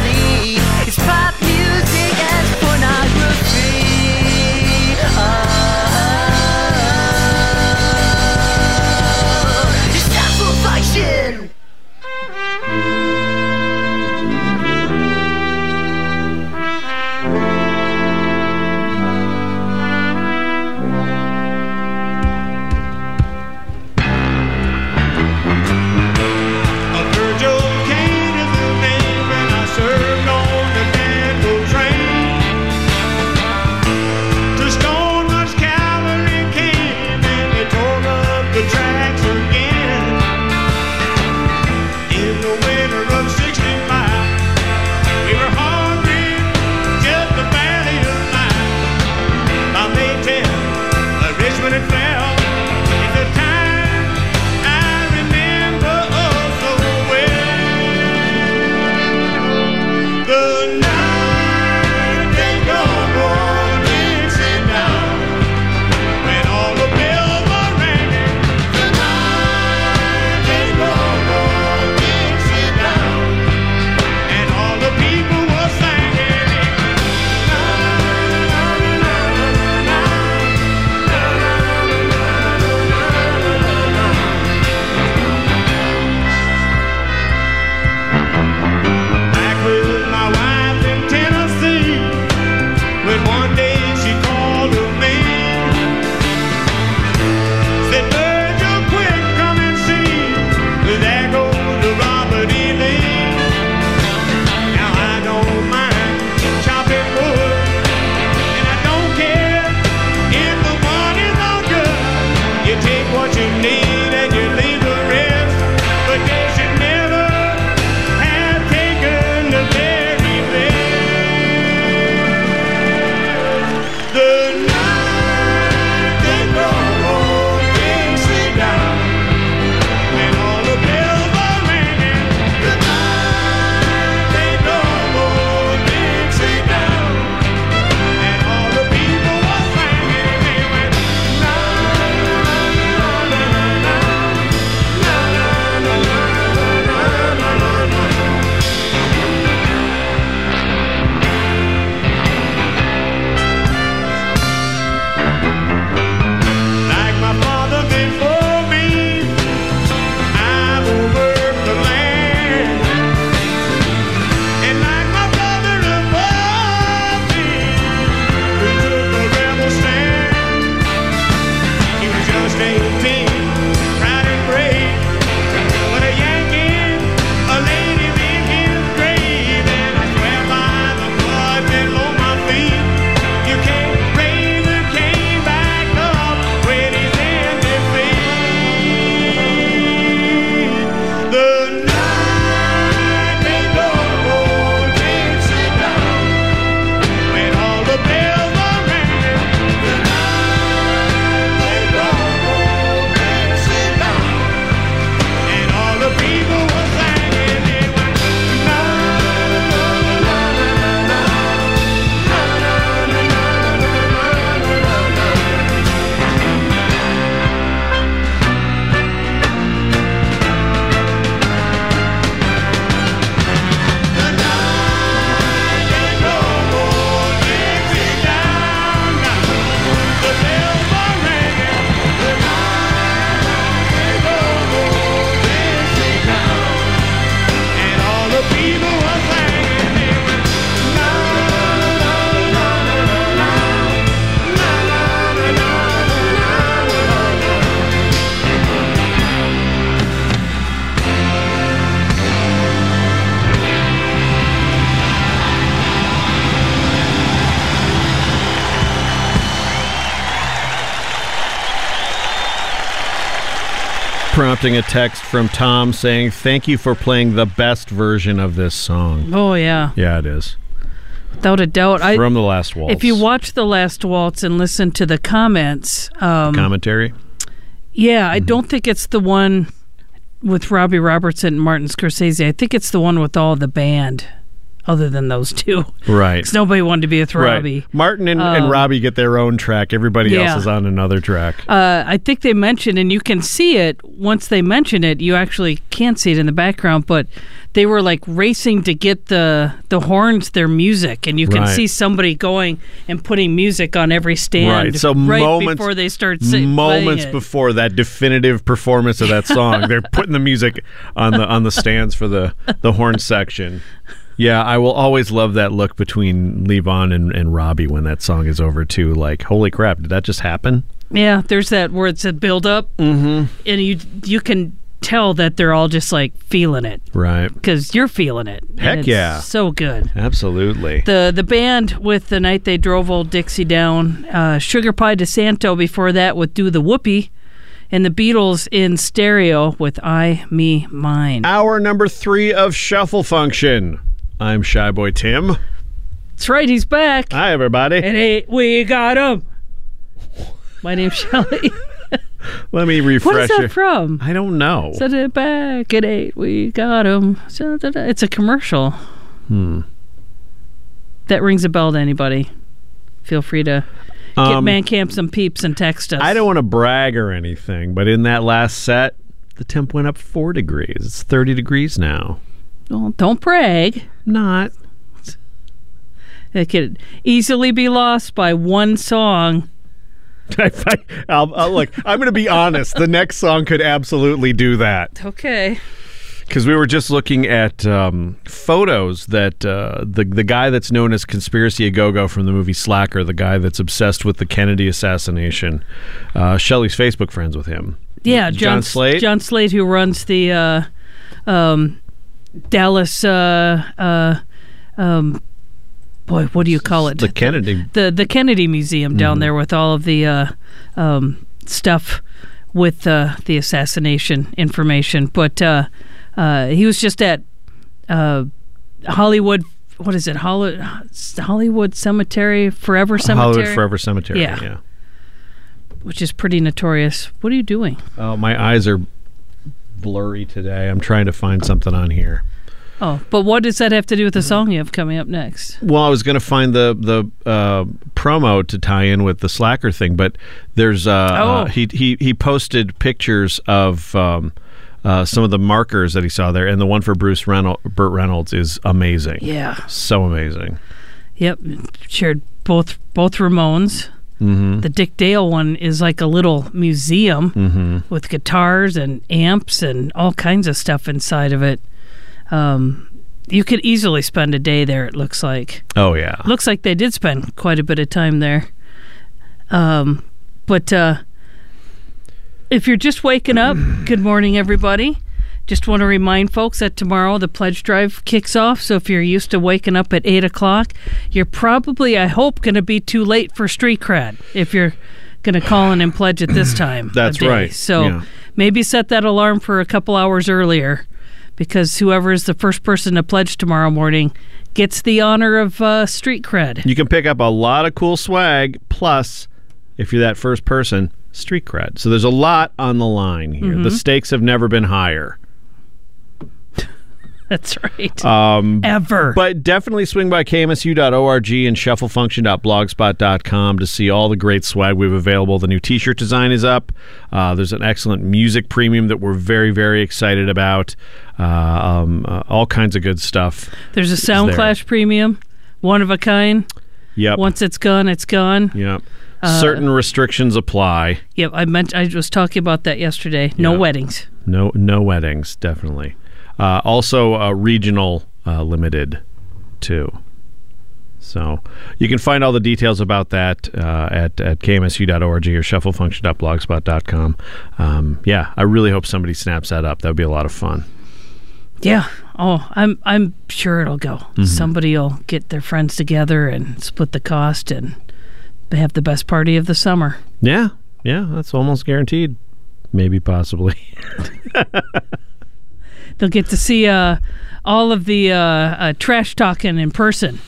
prompting a text from Tom saying, "Thank you for playing the best version of this song." Oh yeah, Yeah, it is without a doubt. I from the last waltz. if you watch the last waltz and listen to the comments, um, commentary, yeah, Mm-hmm. I don't think it's the one with Robbie Robertson and Martin Scorsese. I think it's the one with all the band, other than those two. Right. Because nobody wanted to be with Robbie. Right. Martin and, and Um, Robbie get their own track. Everybody yeah. else is on another track. Uh, I think they mentioned, and you can see it once they mention it. You actually can't see it in the background, but they were like racing to get the the horns their music, and you can Right. see somebody going and putting music on every stand. Right. So right moments before they start si- moments before that definitive performance of that song, they're putting the music on the on the stands for the the horn section. Yeah, I will always love that look between Levon and, and Robbie when that song is over too. Like, holy crap, did that just happen? Yeah, there's that where it's a build up, mm-hmm. and you you can tell that they're all just like feeling it Right. because you're feeling it. Heck it's yeah. so good. Absolutely. The the band with the night they drove old Dixie down, uh, Sugar Pie DeSanto before that with Do the Whoopee, and the Beatles in stereo with I Me Mine. Hour number three of Shuffle Function. I'm Shy Boy Tim. That's right, he's back. Hi, everybody. And hey, we got him. My name's Shelly. Let me refresh what is that from? I don't know. Set it back at eight. We got him. It's a commercial. Hmm. That rings a bell to anybody. Feel free to get Um, Man Camp some peeps and text us. I don't want to brag or anything, but in that last set, the temp went up four degrees. It's 30 degrees now. Well, don't brag. Not. It could easily be lost by one song. I, will I'll, look, I'm going to be honest. The next song could absolutely do that. Okay. Because we were just looking at um, photos that uh, the the guy that's known as Conspiracy a Go Go from the movie Slacker, the guy that's obsessed with the Kennedy assassination, uh, Shelley's Facebook friends with him. Yeah, John Slade? John Slade, who runs the uh, um, Dallas. Uh, uh, um, boy, what do you call it? The Kennedy. the the Kennedy Museum down Mhm. there with all of the uh, um, stuff with uh, the assassination information. But uh, uh, he was just at uh, Hollywood. What is it? Hollywood, Hollywood Cemetery, Forever Cemetery, Hollywood Forever Cemetery. Yeah. yeah. which is pretty notorious. What are you doing? Oh, my eyes are blurry today. I'm trying to find something on here. Oh, but what does that have to do with the song you have coming up next? Well, I was going to find the the uh, promo to tie in with the Slacker thing, but there's uh, Oh. uh, he he he posted pictures of um, uh, some of the markers that he saw there, and the one for Bruce Reynolds, Burt Reynolds is amazing. Yeah. so amazing. Yep, shared both both Ramones. Mm-hmm. The Dick Dale one is like a little museum Mm-hmm. with guitars and amps and all kinds of stuff inside of it. Um, you could easily spend a day there. It looks like. Oh yeah. Looks like they did spend quite a bit of time there. Um, but uh, if you're just waking up, good morning, everybody. Just want to remind folks that tomorrow the pledge drive kicks off. So if you're used to waking up at 8 o'clock, you're probably, I hope, going to be too late for street cred if you're going to call in and pledge at this time. That's right. So Yeah. maybe set that alarm for a couple hours earlier because whoever is the first person to pledge tomorrow morning gets the honor of uh, street cred. You can pick up a lot of cool swag. Plus, if you're that first person, street cred. So there's a lot on the line here. The Mhm. stakes have never been higher. That's right. Um, Ever. But definitely swing by kmsu.org and shufflefunction.blogspot.com to see all the great swag we have available. The new t shirt design is up. Uh, there's an excellent music premium that we're very, very excited about. Uh, um, uh, all kinds of good stuff. There's a Sound there. Clash premium, one of a kind. Yep. Once it's gone, it's gone. Yep. Uh, Certain restrictions apply. Yep, I meant I was talking about that yesterday. No Yeah. weddings. No, no weddings, definitely. Uh, also, uh, regional uh, limited too. So you can find all the details about that uh, at at kmsu.org or shufflefunction.blogspot.com. Um, yeah, I really hope somebody snaps that up. That would be a lot of fun. Yeah. Oh, I'm I'm sure it'll go. Mhm. Somebody'll get their friends together and split the cost and they have the best party of the summer. Yeah, yeah, that's almost guaranteed. maybe possibly. They'll get to see uh, all of the uh, uh, trash talking in person.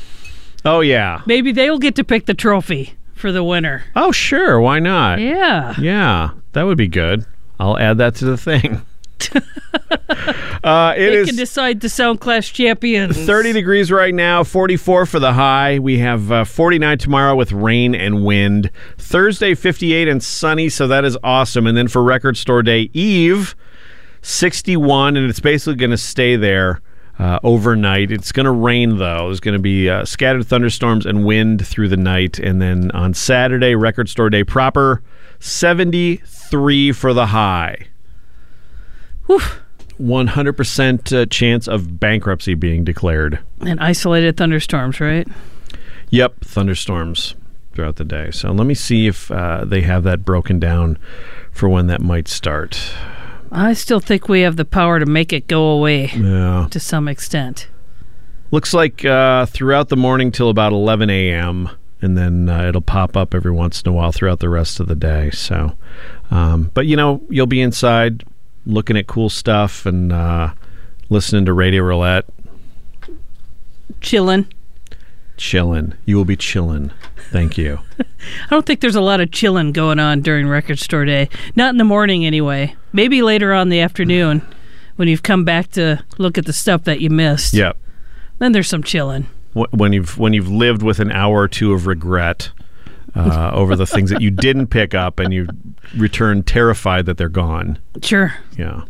Oh yeah. Maybe they'll get to pick the trophy for the winner. Oh sure, why not? Yeah. Yeah, that would be good. I'll add that to the thing. uh, it they is can decide the Sound Clash champions. 30 degrees right now, 44 for the high. We have uh, 49 tomorrow with rain and wind. Thursday, 58 and sunny, so that is awesome. And then for Record Store Day Eve, 61, and it's basically going to stay there. Uh, overnight. It's going to rain, though. There's going to be uh, scattered thunderstorms and wind through the night. And then on Saturday, Record Store Day proper, 73 for the high. 100% uh, chance of bankruptcy being declared. And isolated thunderstorms, right? Yep, thunderstorms throughout the day. So let me see if uh, they have that broken down for when that might start. I still think we have the power to make it go away Yeah. to some extent. Looks like uh, throughout the morning till about 11 a.m., and then uh, it'll pop up every once in a while throughout the rest of the day. So, um, but you know, you'll be inside looking at cool stuff and uh, listening to Radio Roulette, Chilling. Chilling. You will be chilling. Thank you. I don't think there's a lot of chilling going on during record store day. Not in the morning, anyway. Maybe later on in the afternoon when you've come back to look at the stuff that you missed. yep. Then there's some chilling. When you've when you've lived with an hour or two of regret uh, over the things that you didn't pick up, and you return terrified that they're gone. Sure. Yeah.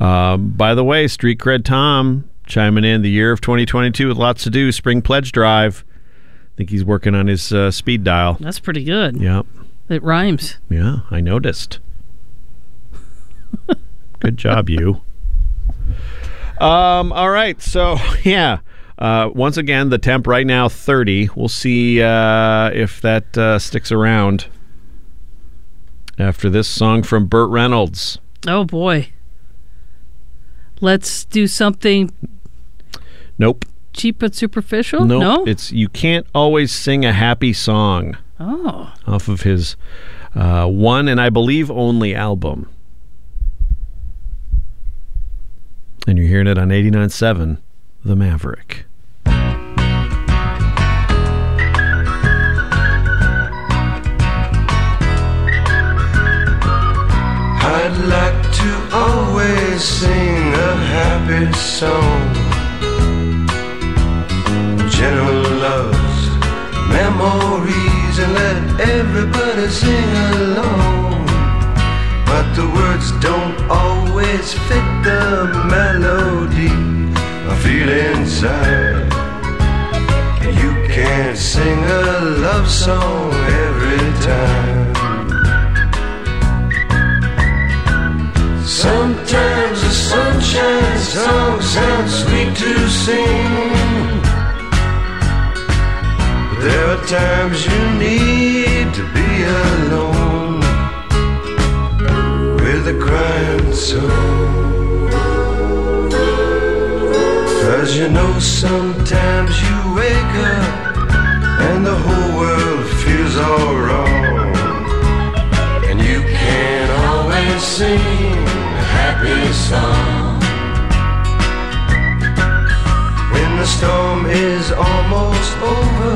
Um, by the way, Street Cred Tom chiming in the year of 2022 with lots to do. Spring Pledge Drive. I think he's working on his uh, speed dial. That's pretty good. Yep. It rhymes. Yeah, I noticed. Good job, you. Um, all right, so yeah. Uh, once again, the temp right now 30. We'll see uh, if that uh, sticks around after this song from Burt Reynolds. Oh, boy. Let's do something Nope. cheap but superficial? Nope. No? It's you can't always sing a happy song oh. off of his uh, one and I believe only album. And you're hearing it on 89.7 The Maverick. I'd like to always sing a happy song. General loves memories and let everybody sing along. But the words don't always fit the melody I feel inside. You can't sing a love song every time. Sometimes a sunshine song sounds sweet to sing. There are times you need to be alone with a crying soul. Cause you know sometimes you wake up and the whole world feels all wrong. And you can't always sing a happy song. Storm is almost over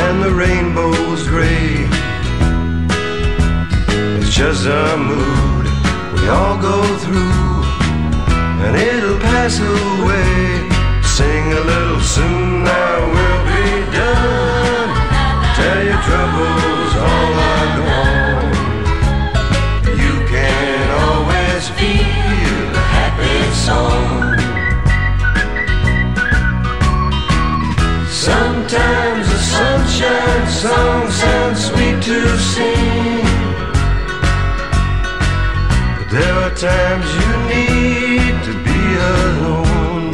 and the rainbow's gray, it's just a mood we all go through, and it'll pass away. Sing a little soon, now we'll be done. Tell your troubles all are gone. You can always feel a happy song. Sometimes a sunshine song sounds sweet to sing. But there are times you need to be alone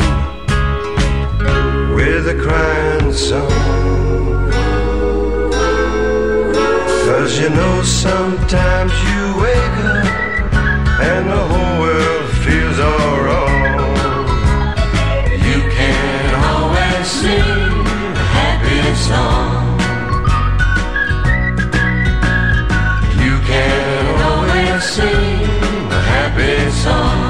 with a crying song. Cause you know sometimes you wake up and the whole song.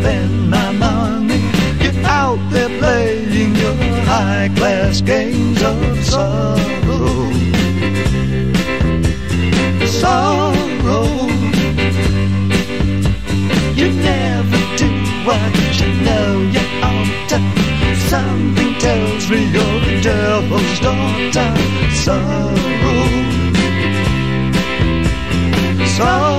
spend my money. Get out there playing your high class games of sorrow. Sorrow. You never do what you know you ought to. Something tells me you're the devil's daughter. Sorrow. Sorrow.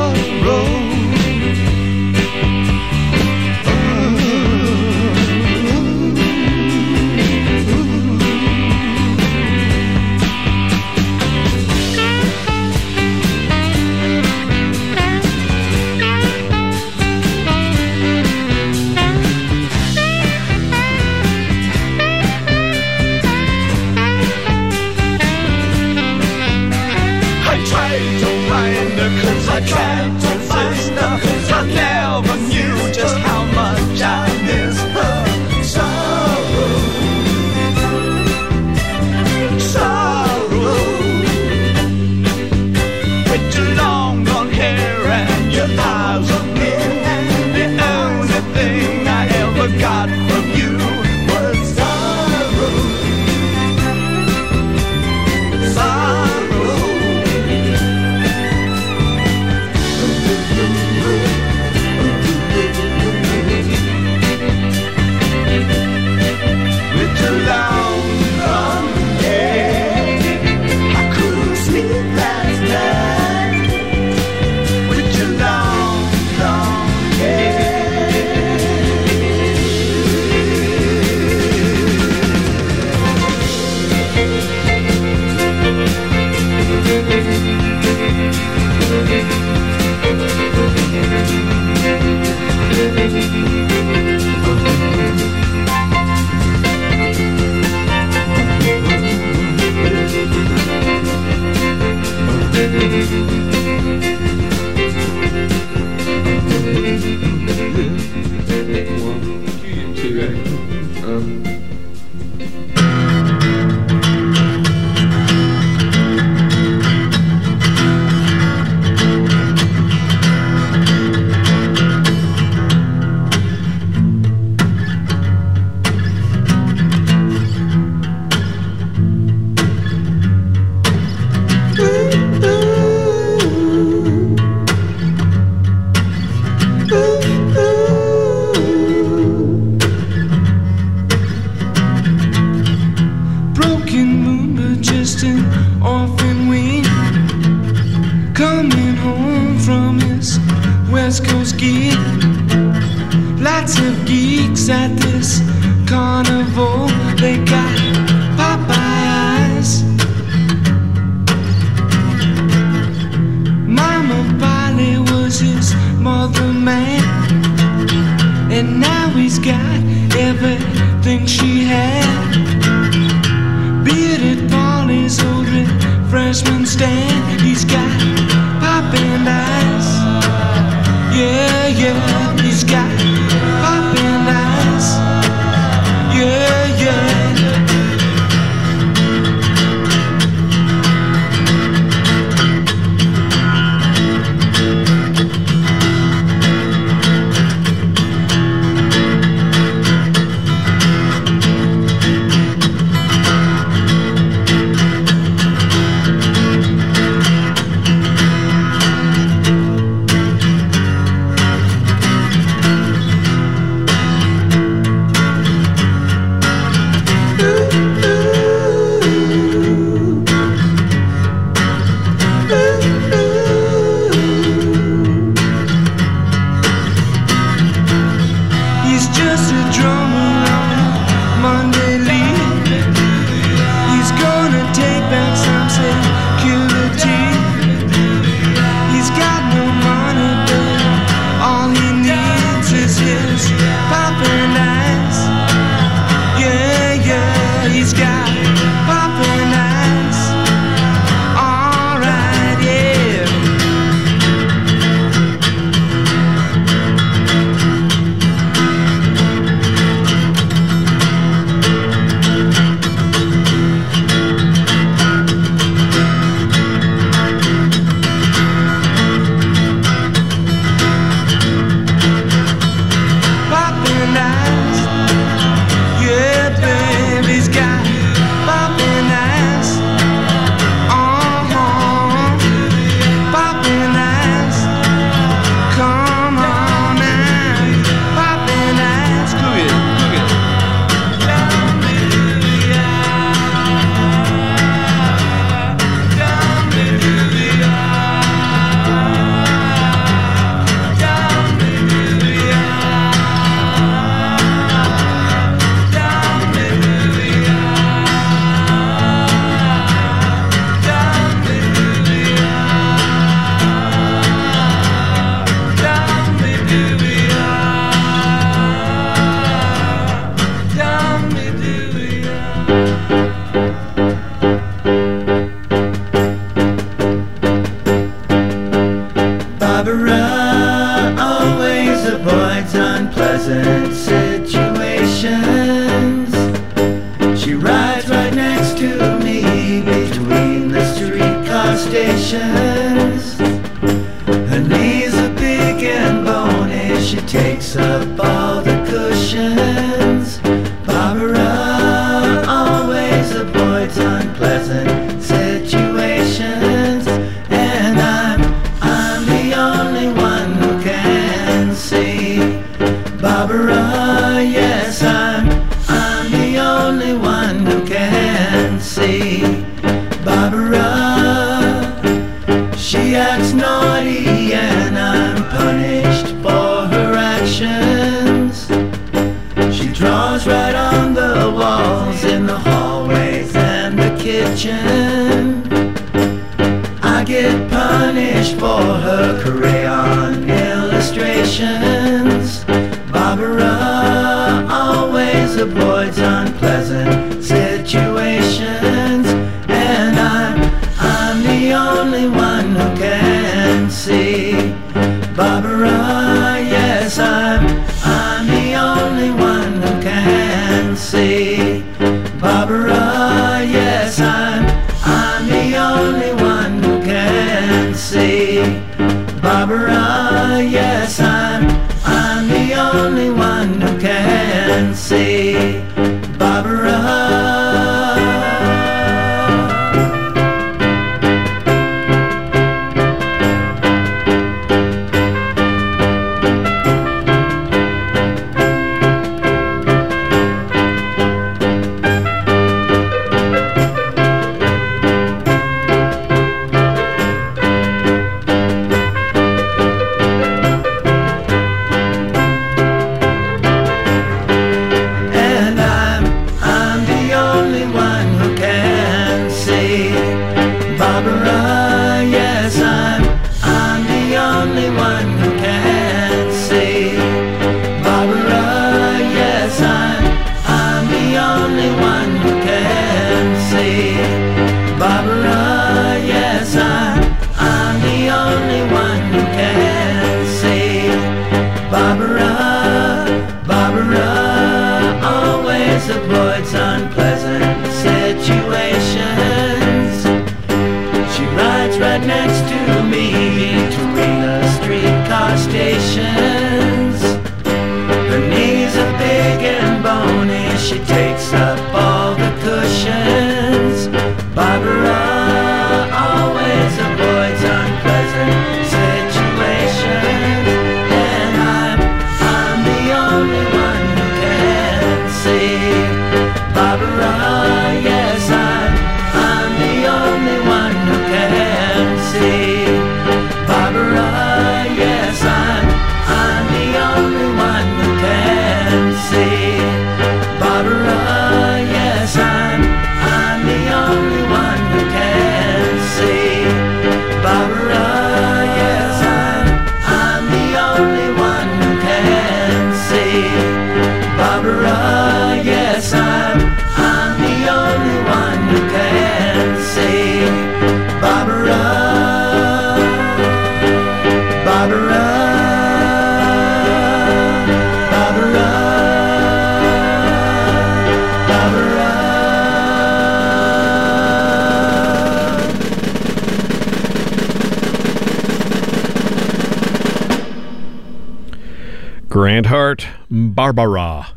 Barbara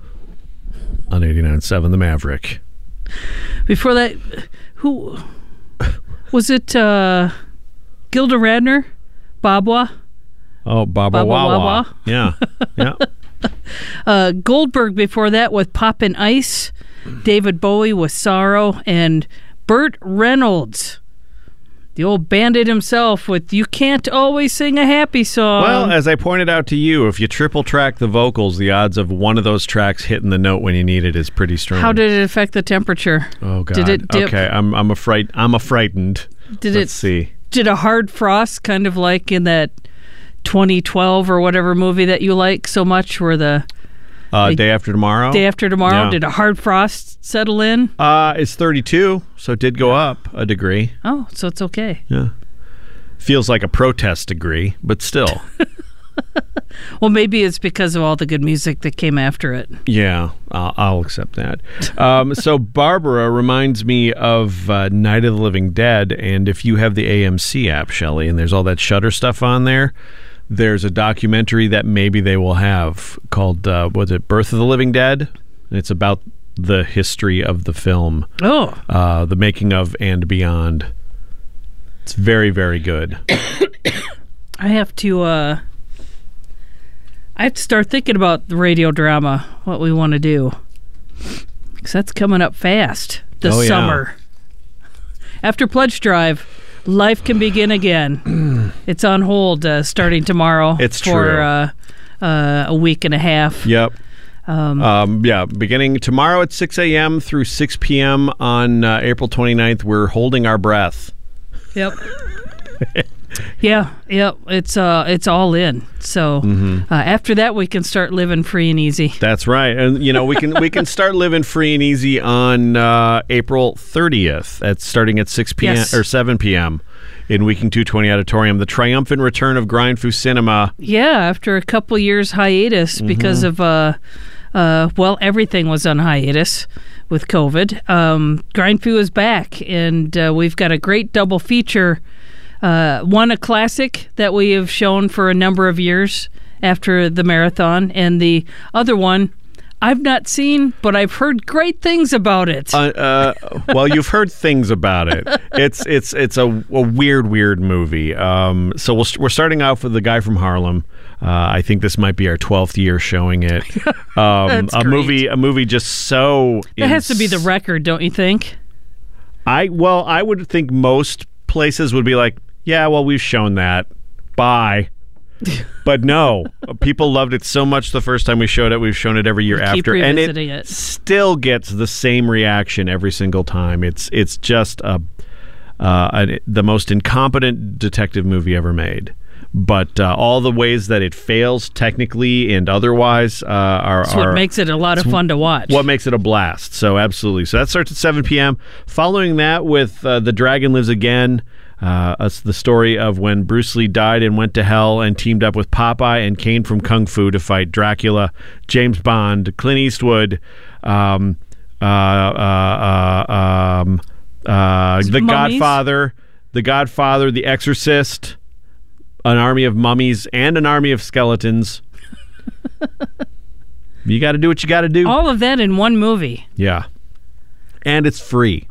on 89.7 The Maverick. Before that, who was it? Uh, Gilda Radner, Babwa, Oh, Baba, Baba Wawa. Wawa. Yeah. Yeah. uh, Goldberg. Before that, with Poppin' Ice, David Bowie with Sorrow, and Burt Reynolds, the old bandit himself, with "You Can't Always Sing a Happy Song." Well, as I pointed out to you, if you triple track the vocals, the odds of one of those tracks hitting the note when you need it is pretty strong. how did it affect the temperature? Oh God. Did it dip? Okay, I'm I'm afraid I'm a frightened. Did Let's it see. did a hard frost kind of like in that 2012 or whatever movie that you like so much where the Uh, day after tomorrow. day after tomorrow Yeah. did a hard frost settle in Uh, it's 32, so it did go up a degree. oh so it's okay Yeah. Feels like a protest degree, but still. well maybe it's because of all the good music that came after it yeah, I'll, I'll accept that. Um, so Barbara reminds me of uh, Night of the Living Dead, and if you have the AMC app, Shelley, and there's all that Shudder stuff on there, there's a documentary that maybe they will have called uh, was it Birth of the Living Dead? And it's about the history of the film. Oh. uh, the making of and beyond. It's very very good. i have to uh i have to start thinking about the radio drama what we want to do because that's coming up fast this Oh, yeah. summer after pledge drive life can begin again it's on hold uh, starting tomorrow It's for true. Uh, uh, a week and a half Yep. Um, Um, yeah, beginning tomorrow at 6 a.m. through 6 p.m. on uh, April 29th, we're holding our breath. Yep. yeah, yep. It's uh, it's all in. So Mhm. uh, after that, we can start living free and easy. That's right, and you know we can we can start living free and easy on uh, April 30th. at starting at 6 p.m. Yes. or 7 p.m. in Wiecking 220 Auditorium. The triumphant return of Grindfu Cinema. Yeah, after a couple years hiatus because Mhm. of uh, uh, well, everything was on hiatus with COVID. Um, Grind Fu is back, and uh, we've got a great double feature. Uh, one, a classic that we have shown for a number of years after the marathon, and the other one. I've not seen, but I've heard great things about it. Uh, uh, well, you've heard things about it. It's it's it's a, a weird weird movie. Um, so we'll, we're starting off with the guy from Harlem. Uh, I think this might be our twelfth year showing it. Um, a great. movie a movie just so. that has to be the record, don't you think? I well, I would think most places would be like, yeah, well, we've shown that. Bye. but no, people loved it so much the first time we showed it. We've shown it every year after, and it, it. still gets the same reaction every single time. It's it's just a, uh, an, the most incompetent detective movie ever made. But uh, all the ways that it fails technically and otherwise uh, are, That's what are makes it a lot of fun to watch. what makes it a blast. So absolutely. So that starts at 7 p.m. Following that with uh, The Dragon Lives Again. Uh, it's the story of when Bruce Lee died and went to hell and teamed up with Popeye and Caine from Kung Fu to fight Dracula, James Bond, Clint Eastwood, um, uh, uh, uh, um, uh, The Mummies? Godfather, The Godfather, The Exorcist, an army of mummies and an army of skeletons. you got to do what you got to do. All of that in one movie. Yeah. And it's free.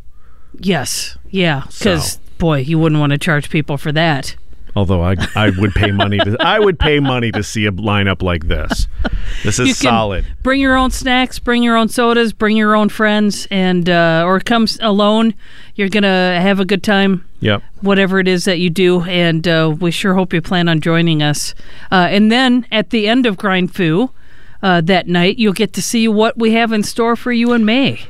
Yes. Yeah. Because So. Boy, you wouldn't want to charge people for that. Although I I would pay money to I would pay money to see a lineup like this. This is You can solid. Bring your own snacks, bring your own sodas, bring your own friends, and uh, or come alone. You're gonna have a good time. Yep. Whatever it is that you do, and uh, we sure hope you plan on joining us. Uh, and then at the end of Grind Fu uh, that night, you'll get to see what we have in store for you in May.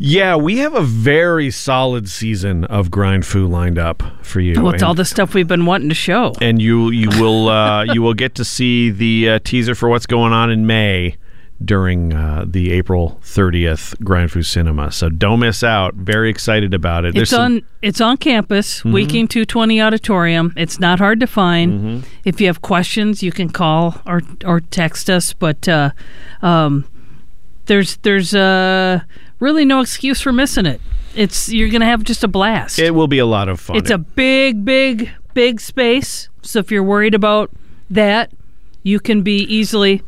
Yeah, we have a very solid season of Grind Fu lined up for you. Well, it's and, all the stuff we've been wanting to show. and you you will uh, you will get to see the uh, teaser for what's going on in May during uh, the April 30th Grind Fu Cinema. So don't miss out. Very excited about it. It's some- on it's on campus, Mhm. Wiecking 220 Auditorium. It's not hard to find. Mm-hmm. If you have questions, you can call or or text us. But uh, um, there's there's uh, really no excuse for missing it. It's you're gonna have just a blast. It will be a lot of fun. It's a big, big, big space. So if you're worried about that, you can be easily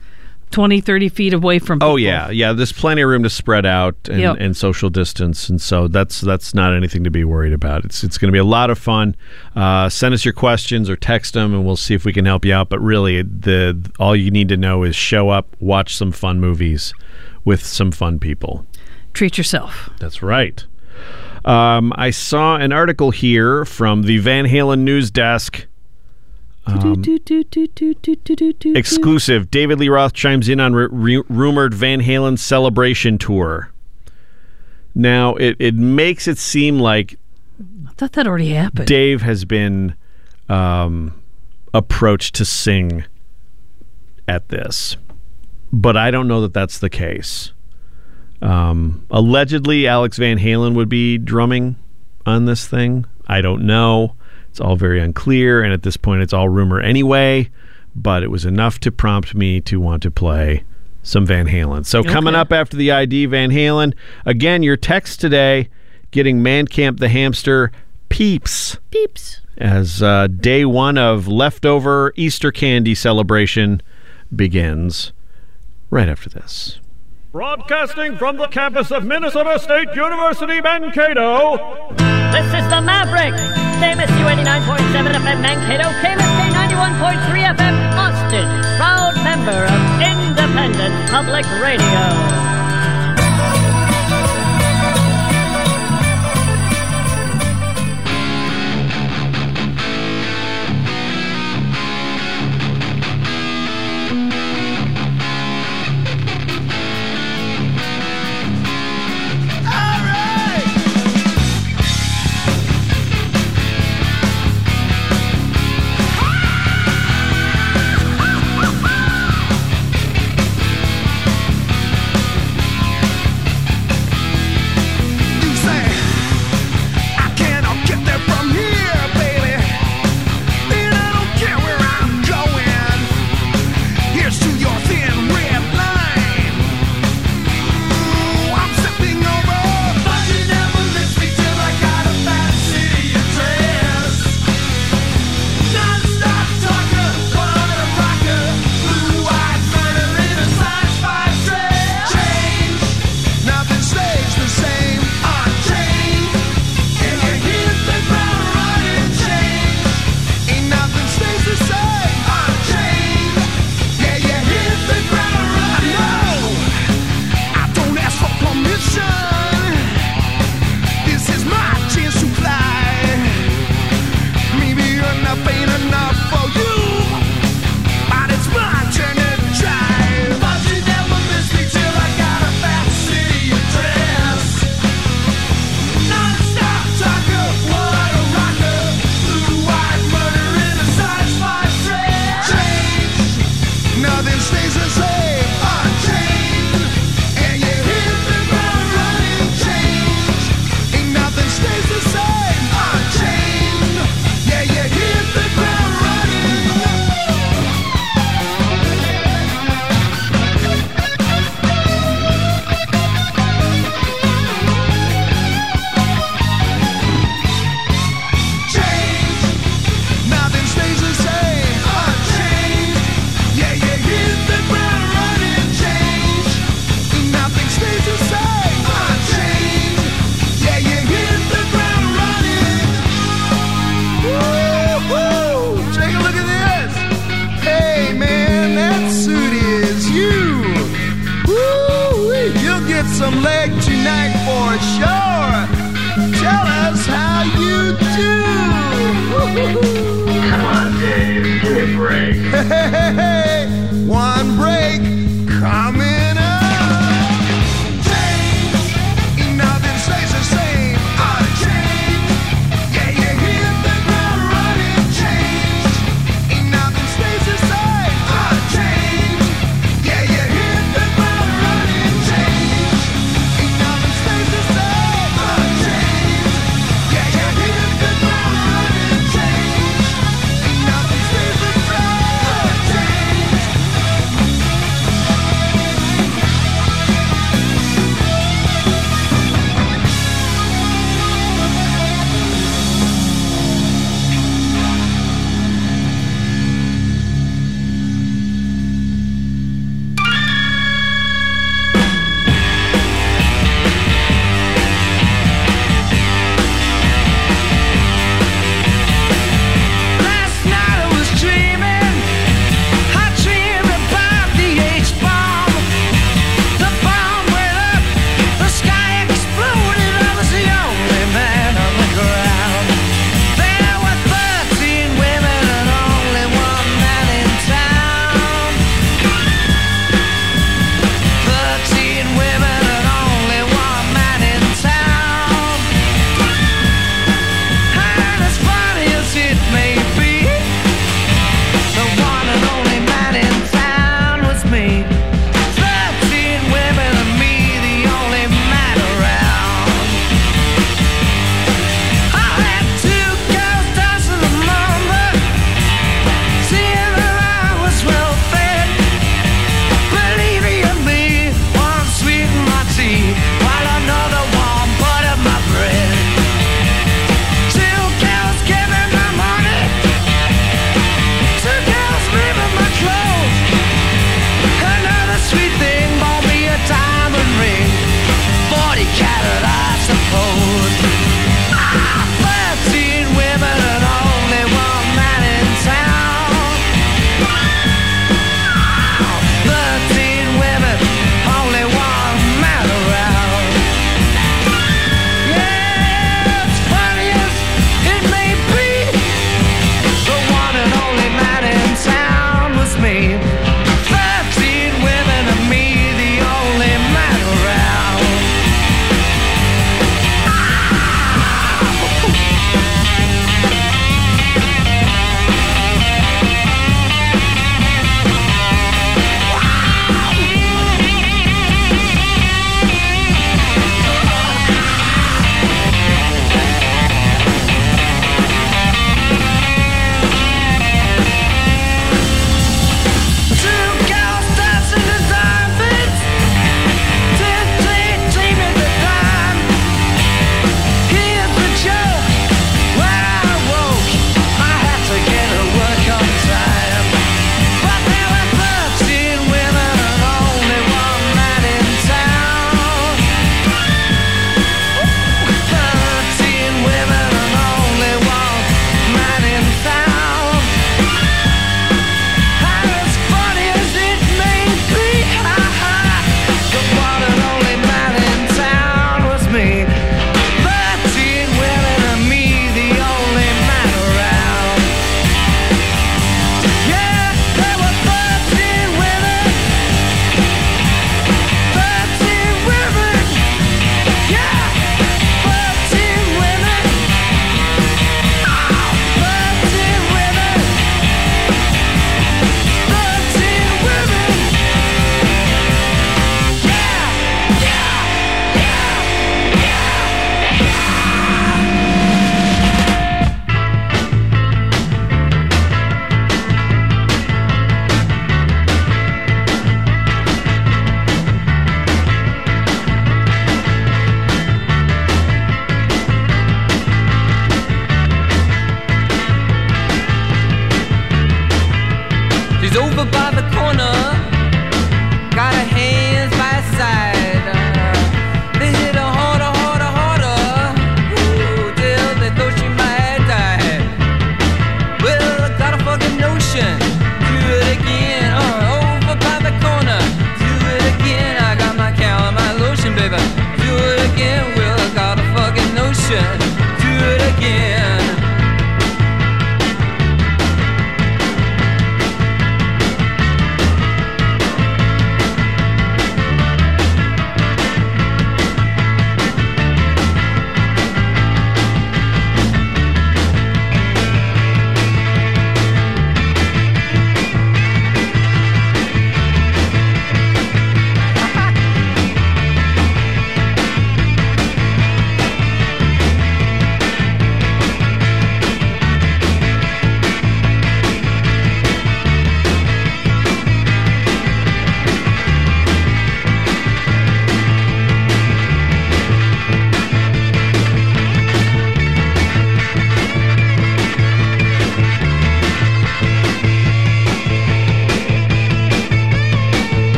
20, 30 feet away from people. Oh yeah, yeah. There's plenty of room to spread out and, Yep. and social distance, and so that's that's not anything to be worried about. It's it's going to be a lot of fun. Uh, send us your questions or text them, and we'll see if we can help you out. But really, the all you need to know is show up, watch some fun movies with some fun people. Treat yourself. That's right. Um, I saw an article here from the Van Halen news desk. Um, exclusive. David Lee Roth chimes in on ru- ru- rumored Van Halen celebration tour. Now, it, it makes it seem like I thought that already happened. Dave has been um, approached to sing at this, but I don't know that that's the case. Um, allegedly, Alex Van Halen would be drumming on this thing. I don't know. It's all very unclear, and at this point, it's all rumor anyway. But it was enough to prompt me to want to play some Van Halen. So coming up after the ID, Van Halen. Again, your text today, getting Man Camp the Hamster peeps Peeps. as uh, day one of leftover Easter candy celebration begins. Right after this. Broadcasting from the campus of Minnesota State University, Mankato. This is the Maverick. KMSU 89.7 FM Mankato, KMSK 91.3 FM Austin. Proud member of Independent Public Radio.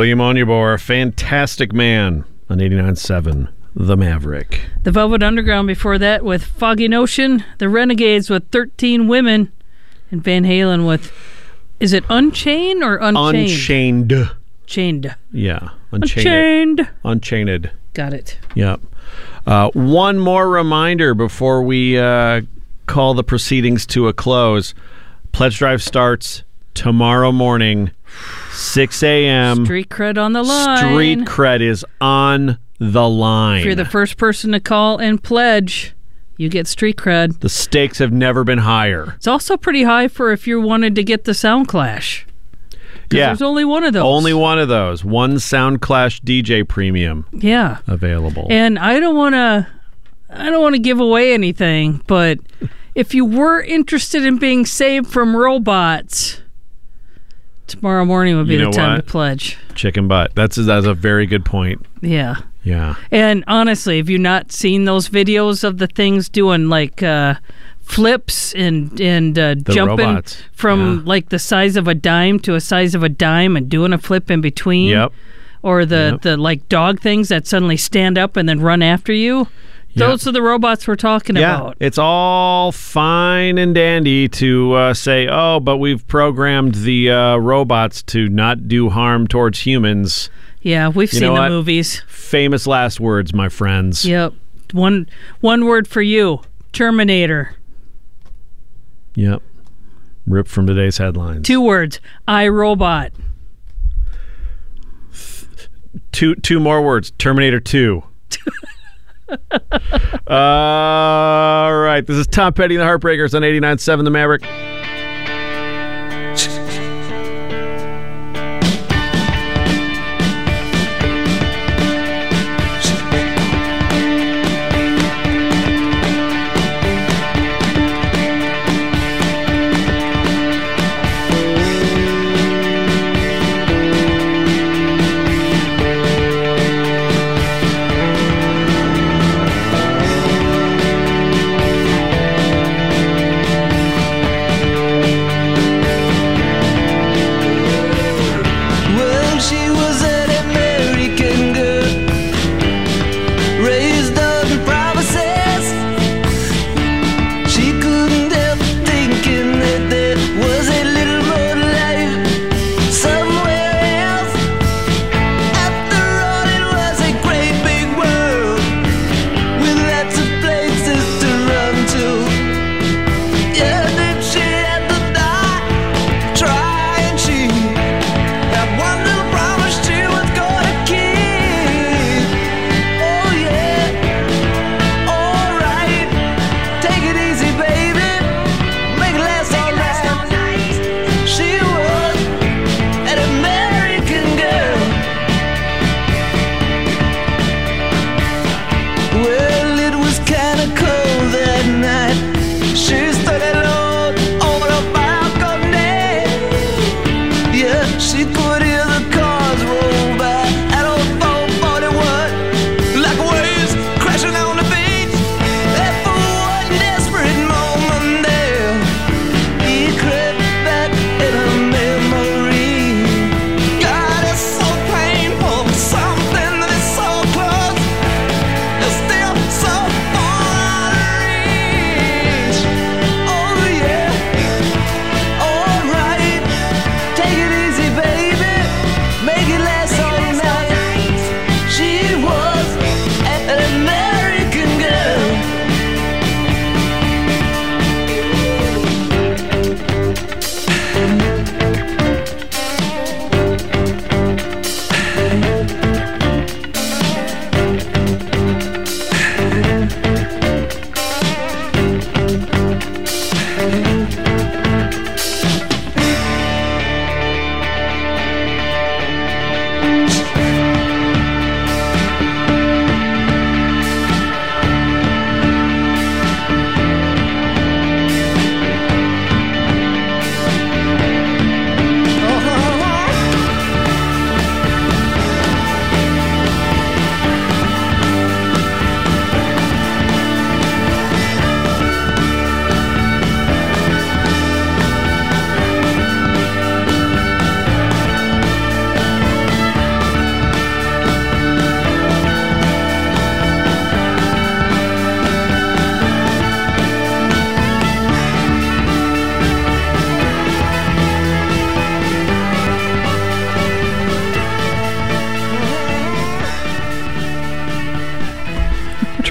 William Onyeabor, fantastic man on 89.7 The Maverick. The Velvet Underground before that with Foggy Notion. The Renegades with 13 Women. And Van Halen with, is it Unchained or Unchained? Unchained. Chained. Yeah. Unchained. Unchained. Unchained. Got it. Yep. Uh, one more reminder before we uh, call the proceedings to a close. Pledge Drive starts tomorrow morning, 6 a.m. Street cred on the line. Street cred is on the line. If you're the first person to call and pledge, you get street cred. the stakes have never been higher. It's also pretty high for if you wanted to get the Sound Clash. 'Cause Yeah. There's only one of those. Only one of those. One Sound Clash DJ Premium Yeah. available. And I don't want to I don't want to give away anything, but if you were interested in being saved from robots, tomorrow morning would be You the time what? to pledge. Chicken butt. That's that's a very good point. Yeah. Yeah. And honestly, have you not seen those videos of the things doing like uh, flips and and uh, jumping robots. from like the size of a dime to a size of a dime and doing a flip in between? Yep. Or the Yep. the like dog things that suddenly stand up and then run after you? Those are the robots we're talking yeah, about. it's all fine and dandy to uh, say, oh, but we've programmed the uh, robots to not do harm towards humans. Yeah, we've You seen the what? movies. Famous last words, my friends. Yep. One one word for you. Terminator. Yep. Ripped from today's headlines. Two words. I robot. Two two more words. Terminator Two. All right. This is Tom Petty and the Heartbreakers on 89.7 The Maverick.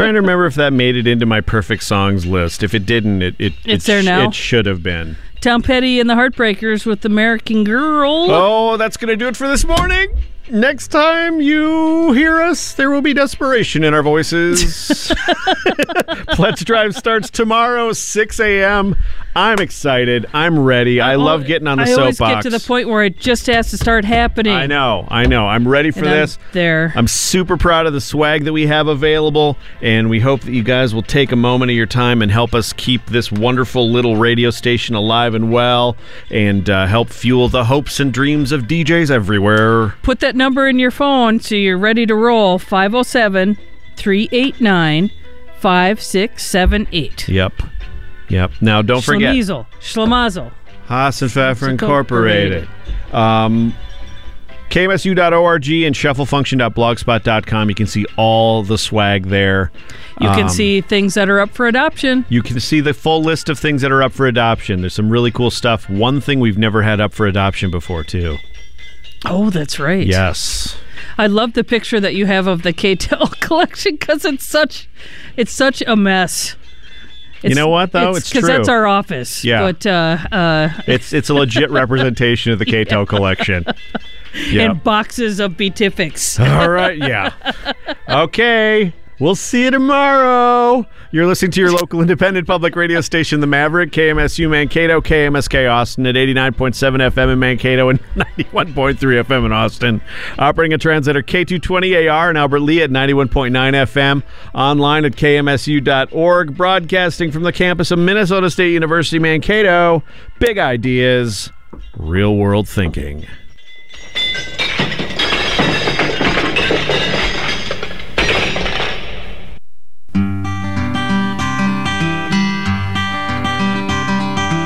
Trying to remember if that made it into my perfect songs list. If it didn't, it it It's it there now? It should have been. Tom Petty and the Heartbreakers with American Girl. Oh, that's going to do it for this morning. Next time you hear us, there will be desperation in our voices. Let's Drive starts tomorrow, 6 a.m. I'm excited. I'm ready. I love getting on the I always soapbox. get to the point where it just has to start happening. I know, I know. I'm ready for And I'm this. there. I'm super proud of the swag that we have available, and we hope that you guys will take a moment of your time and help us keep this wonderful little radio station alive and well, and uh, help fuel the hopes and dreams of DJs everywhere. Put that number in your phone so you're ready to roll 507 389 5678. Yep. Yep. Now, don't forget Schlemizel. Schlemazel. Hasenpfeffer Incorporated. Incorporated. Um, KMSU.org and shufflefunction.blogspot.com. You can see all the swag there. You can Um, see things that are up for adoption. You can see the full list of things that are up for adoption. There's some really cool stuff. One thing we've never had up for adoption before, too. Oh, that's right. Yes. I love the picture that you have of the K-tel collection because it's such, it's such a mess. You know what, though? It's because that's our office. Yeah. But uh, uh, It's it's a legit representation of the K-tel collection. Yep. and boxes of beatifics. All right, yeah. Okay. We'll see you tomorrow. You're listening to your local independent public radio station, The Maverick, KMSU Mankato, KMSK Austin at 89.7 FM in Mankato and 91.3 FM in Austin. Operating a translator K220AR in Albert Lea at 91.9 FM. Online at KMSU.org. Broadcasting from the campus of Minnesota State University, Mankato. Big ideas, real world thinking.